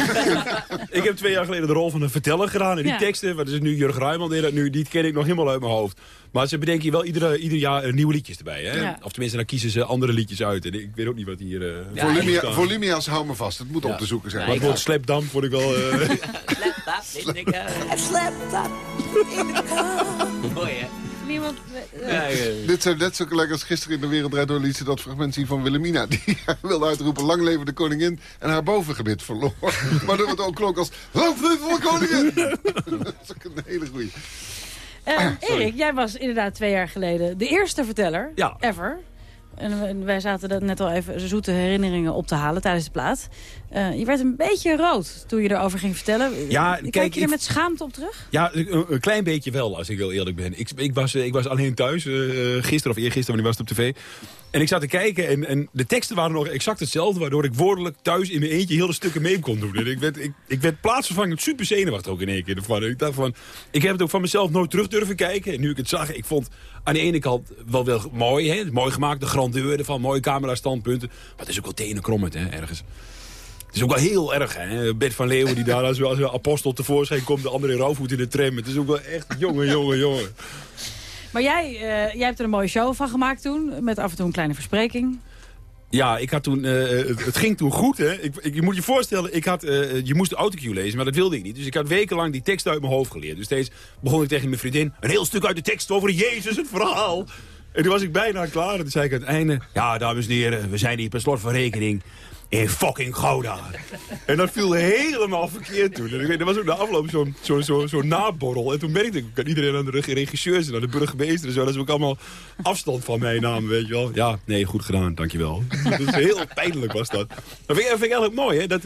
S15: ik heb twee jaar geleden de rol van een verteller gedaan. En die
S8: Ja.
S15: teksten, wat is het nu, Jurgen Ruijman deed dat nu, die ken ik nog helemaal uit mijn hoofd. Maar ze bedenken hier wel iedere, ieder jaar eh, nieuwe liedjes erbij. Hè?
S8: Ja.
S15: Of tenminste, dan kiezen ze andere liedjes uit. En ik weet ook niet wat hier... eh voor
S14: Volumia,
S15: staat.
S14: Volumia's, hou me vast. Het moet op te zoeken zijn.
S15: Maar het woord slepdamp vond ik wel... eh,
S9: Mooi, hè?
S8: Niemand...
S14: Dit zijn net zo gelijk als gisteren in de Wereld Draait Door liet ze dat fragment zien van Wilhelmina. Die wilde uitroepen, lang leven de koningin en haar bovengebit verloor. maar dat wordt ook klonk als, lang leven de koningin! dat is ook een hele goeie.
S8: Eh, Erik, jij was inderdaad twee jaar geleden de eerste verteller
S15: Ja.
S8: ever. En wij zaten dat net al even zoete herinneringen op te halen tijdens de plaat. Eh, je werd een beetje rood toen je erover ging vertellen.
S15: Ja,
S8: Kijk
S15: kijk,
S8: je er
S15: ik-
S8: met schaamte op terug?
S15: Ja, een, klein beetje wel, als ik heel eerlijk ben. Ik, ik, was, eh, ik was alleen thuis, eh, gisteren of eergisteren, wanneer was het op tv. En ik zat te kijken en, en de teksten waren nog exact hetzelfde... waardoor ik woordelijk thuis in mijn eentje hele stukken mee kon doen. En ik werd, ik, ik werd plaatsvervangend super zenuwachtig ook in één keer. ervan. Ik dacht van, ik heb het ook van mezelf nooit terug durven kijken. En nu ik het zag, ik vond aan de ene kant wel, wel mooi. Hè? Mooi gemaakt, de grandeur ervan, mooie camerastandpunten. Maar het is ook wel tenenkrommend, hè, ergens. Het is ook wel heel erg, hè. Bert van Leeuwen die daar als, als apostel tevoorschijn komt... de andere in in de tram. Het is ook wel echt jongen, jongen, jongen.
S8: Maar jij, eh, jij hebt er een mooie show van gemaakt toen. Met af en toe een kleine verspreking.
S15: Ja, ik had toen, eh, het, het ging toen goed. Hè. Ik, je moet je voorstellen, ik had, eh, je moest de autocue lezen, maar dat wilde ik niet. Dus ik had wekenlang die tekst uit mijn hoofd geleerd. Dus steeds begon ik tegen mijn vriendin, een heel stuk uit de tekst over Jezus, het verhaal. En toen was ik bijna klaar. En toen zei ik aan het einde, ja, dames en heren, we zijn hier per slot van rekening in fucking Gouda. En dat viel helemaal verkeerd toen. En was ook na afloop zo'n zo, zo, zo naborrel. En toen merkte ik aan iedereen aan de reg- regisseurs en aan de burgemeester en zo... dat ze ook allemaal afstand van mij namen, weet je wel. Ja, nee, goed gedaan, dankjewel. Dat is heel pijnlijk was dat. Dat vind ik, dat vind eigenlijk mooi, hè. Dat,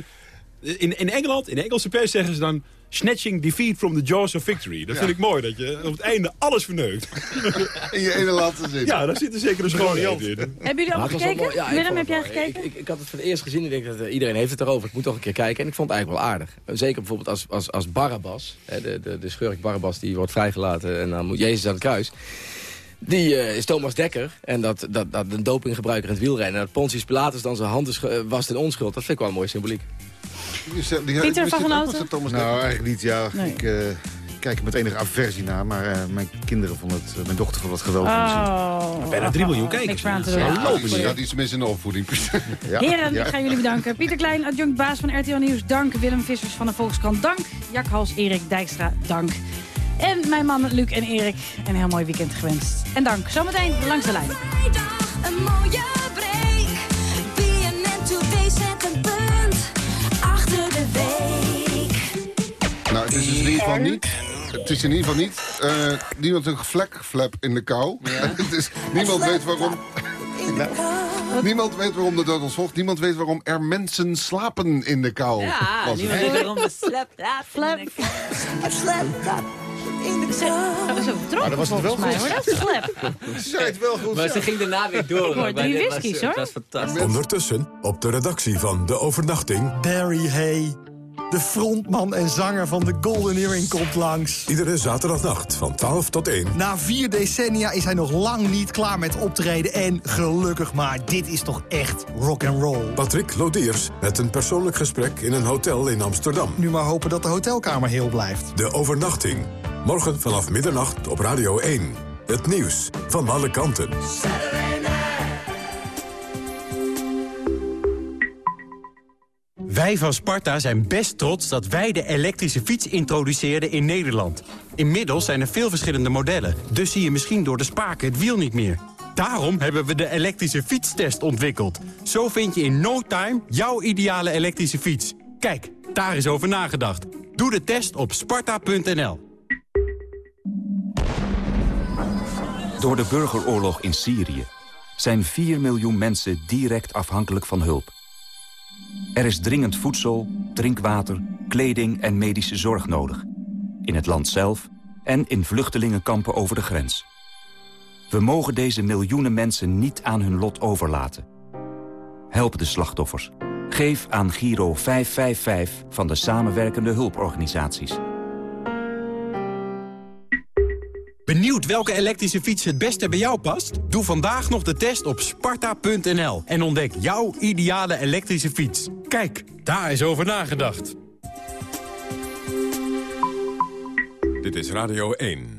S15: in, in Engeland, in de Engelse pers zeggen ze dan... Snatching defeat from the jaws of victory. Dat vind ik mooi, dat je op het einde alles verneukt.
S14: In je ene laatste zin.
S15: Ja, daar zit er zeker een schoonheid in.
S8: Hebben jullie
S16: Maar
S8: al
S16: het was wel
S8: gekeken?
S16: mooi. Ja, ik
S8: Willem, heb jij gekeken?
S16: Ik, ik, ik had het voor het eerst gezien. Ik denk dat eh, iedereen heeft het erover. Ik moet toch een keer kijken. En ik vond het eigenlijk wel aardig. Eh, Zeker bijvoorbeeld als, als, als Barabbas. Hè, de, de, de schurk Barabbas die wordt vrijgelaten. En dan moet Jezus aan het kruis. Die eh, is Thomas Dekker. En dat, dat, dat een dopinggebruiker in het wielrennen. En dat Pontius Pilatus dan zijn hand is ge- eh, was in onschuld. Dat vind ik wel een mooie symboliek.
S14: Die,
S8: Pieter van
S14: Thomas
S26: Nou, eigenlijk niet. Ja,
S8: Nee.
S26: ik eh, kijk er met enige aversie naar. Maar eh, mijn kinderen vonden het, eh, mijn dochter vond het geweldig.
S8: Oh.
S15: Bijna 3 miljoen kijkers.
S8: Niks voor aan te doen.
S14: Ja,
S8: Ja.
S14: gaat iets mis in de opvoeding.
S26: Ja,
S8: Heren, ik ga jullie bedanken. Pieter Klein, adjunct baas van RTL Nieuws, dank. Willem Vissers van de Volkskrant, dank. Jack Hals, Erik Dijkstra, dank. En mijn mannen Luc en Erik, een heel mooi weekend gewenst. En dank. Zometeen langs de lijn.
S4: Vrijdag een mooie break.
S14: Nou, het is dus in ieder geval niet... Het is in ieder geval niet... eh, niemand een vlekflap in de kou. het is, niemand weet waarom... Niemand weet waarom de dood ons volgt. Niemand weet waarom er mensen slapen in de kou.
S9: Ja,
S14: Was
S9: niemand weet waarom de slap.
S8: Flap.
S4: Slap in de kou.
S8: Dat was ook
S26: Maar dat was het wel
S8: volgens mij,
S26: goed.
S8: hoor. Dat is slap.
S26: Ze zei het wel goed.
S9: Maar ze ging daarna weer door.
S8: hoor drie whiskies, hoor.
S9: Het was fantastisch.
S7: Ondertussen op de redactie van De Overnachting.
S30: Barry Hay, de frontman en zanger van de Golden Earring, komt langs.
S7: Iedere zaterdagnacht van 12 tot 1.
S30: Na vier decennia is hij nog lang niet klaar met optreden. En gelukkig maar, dit is toch echt rock and roll.
S7: Patrick Lodiers met een persoonlijk gesprek in een hotel in Amsterdam.
S30: Nu maar hopen dat de hotelkamer heel blijft.
S7: De Overnachting. Morgen vanaf middernacht op Radio 1. Het nieuws van alle kanten.
S31: Wij van Sparta zijn best trots dat wij de elektrische fiets introduceerden in Nederland. Inmiddels zijn er veel verschillende modellen, dus zie je misschien door de spaken het wiel niet meer. Daarom hebben we de elektrische fietstest ontwikkeld. Zo vind je in no time jouw ideale elektrische fiets. Kijk, daar is over nagedacht. Doe de test op sparta.nl.
S32: Door de burgeroorlog in Syrië zijn 4 miljoen mensen direct afhankelijk van hulp. Er is dringend voedsel, drinkwater, kleding en medische zorg nodig. In het land zelf en in vluchtelingenkampen over de grens. We mogen deze miljoenen mensen niet aan hun lot overlaten. Help de slachtoffers. Geef aan Giro 555 van de samenwerkende hulporganisaties.
S31: Benieuwd welke elektrische fiets het beste bij jou past? Doe vandaag nog de test op sparta.nl en ontdek jouw ideale elektrische fiets. Kijk, daar is over nagedacht.
S7: Dit is Radio 1.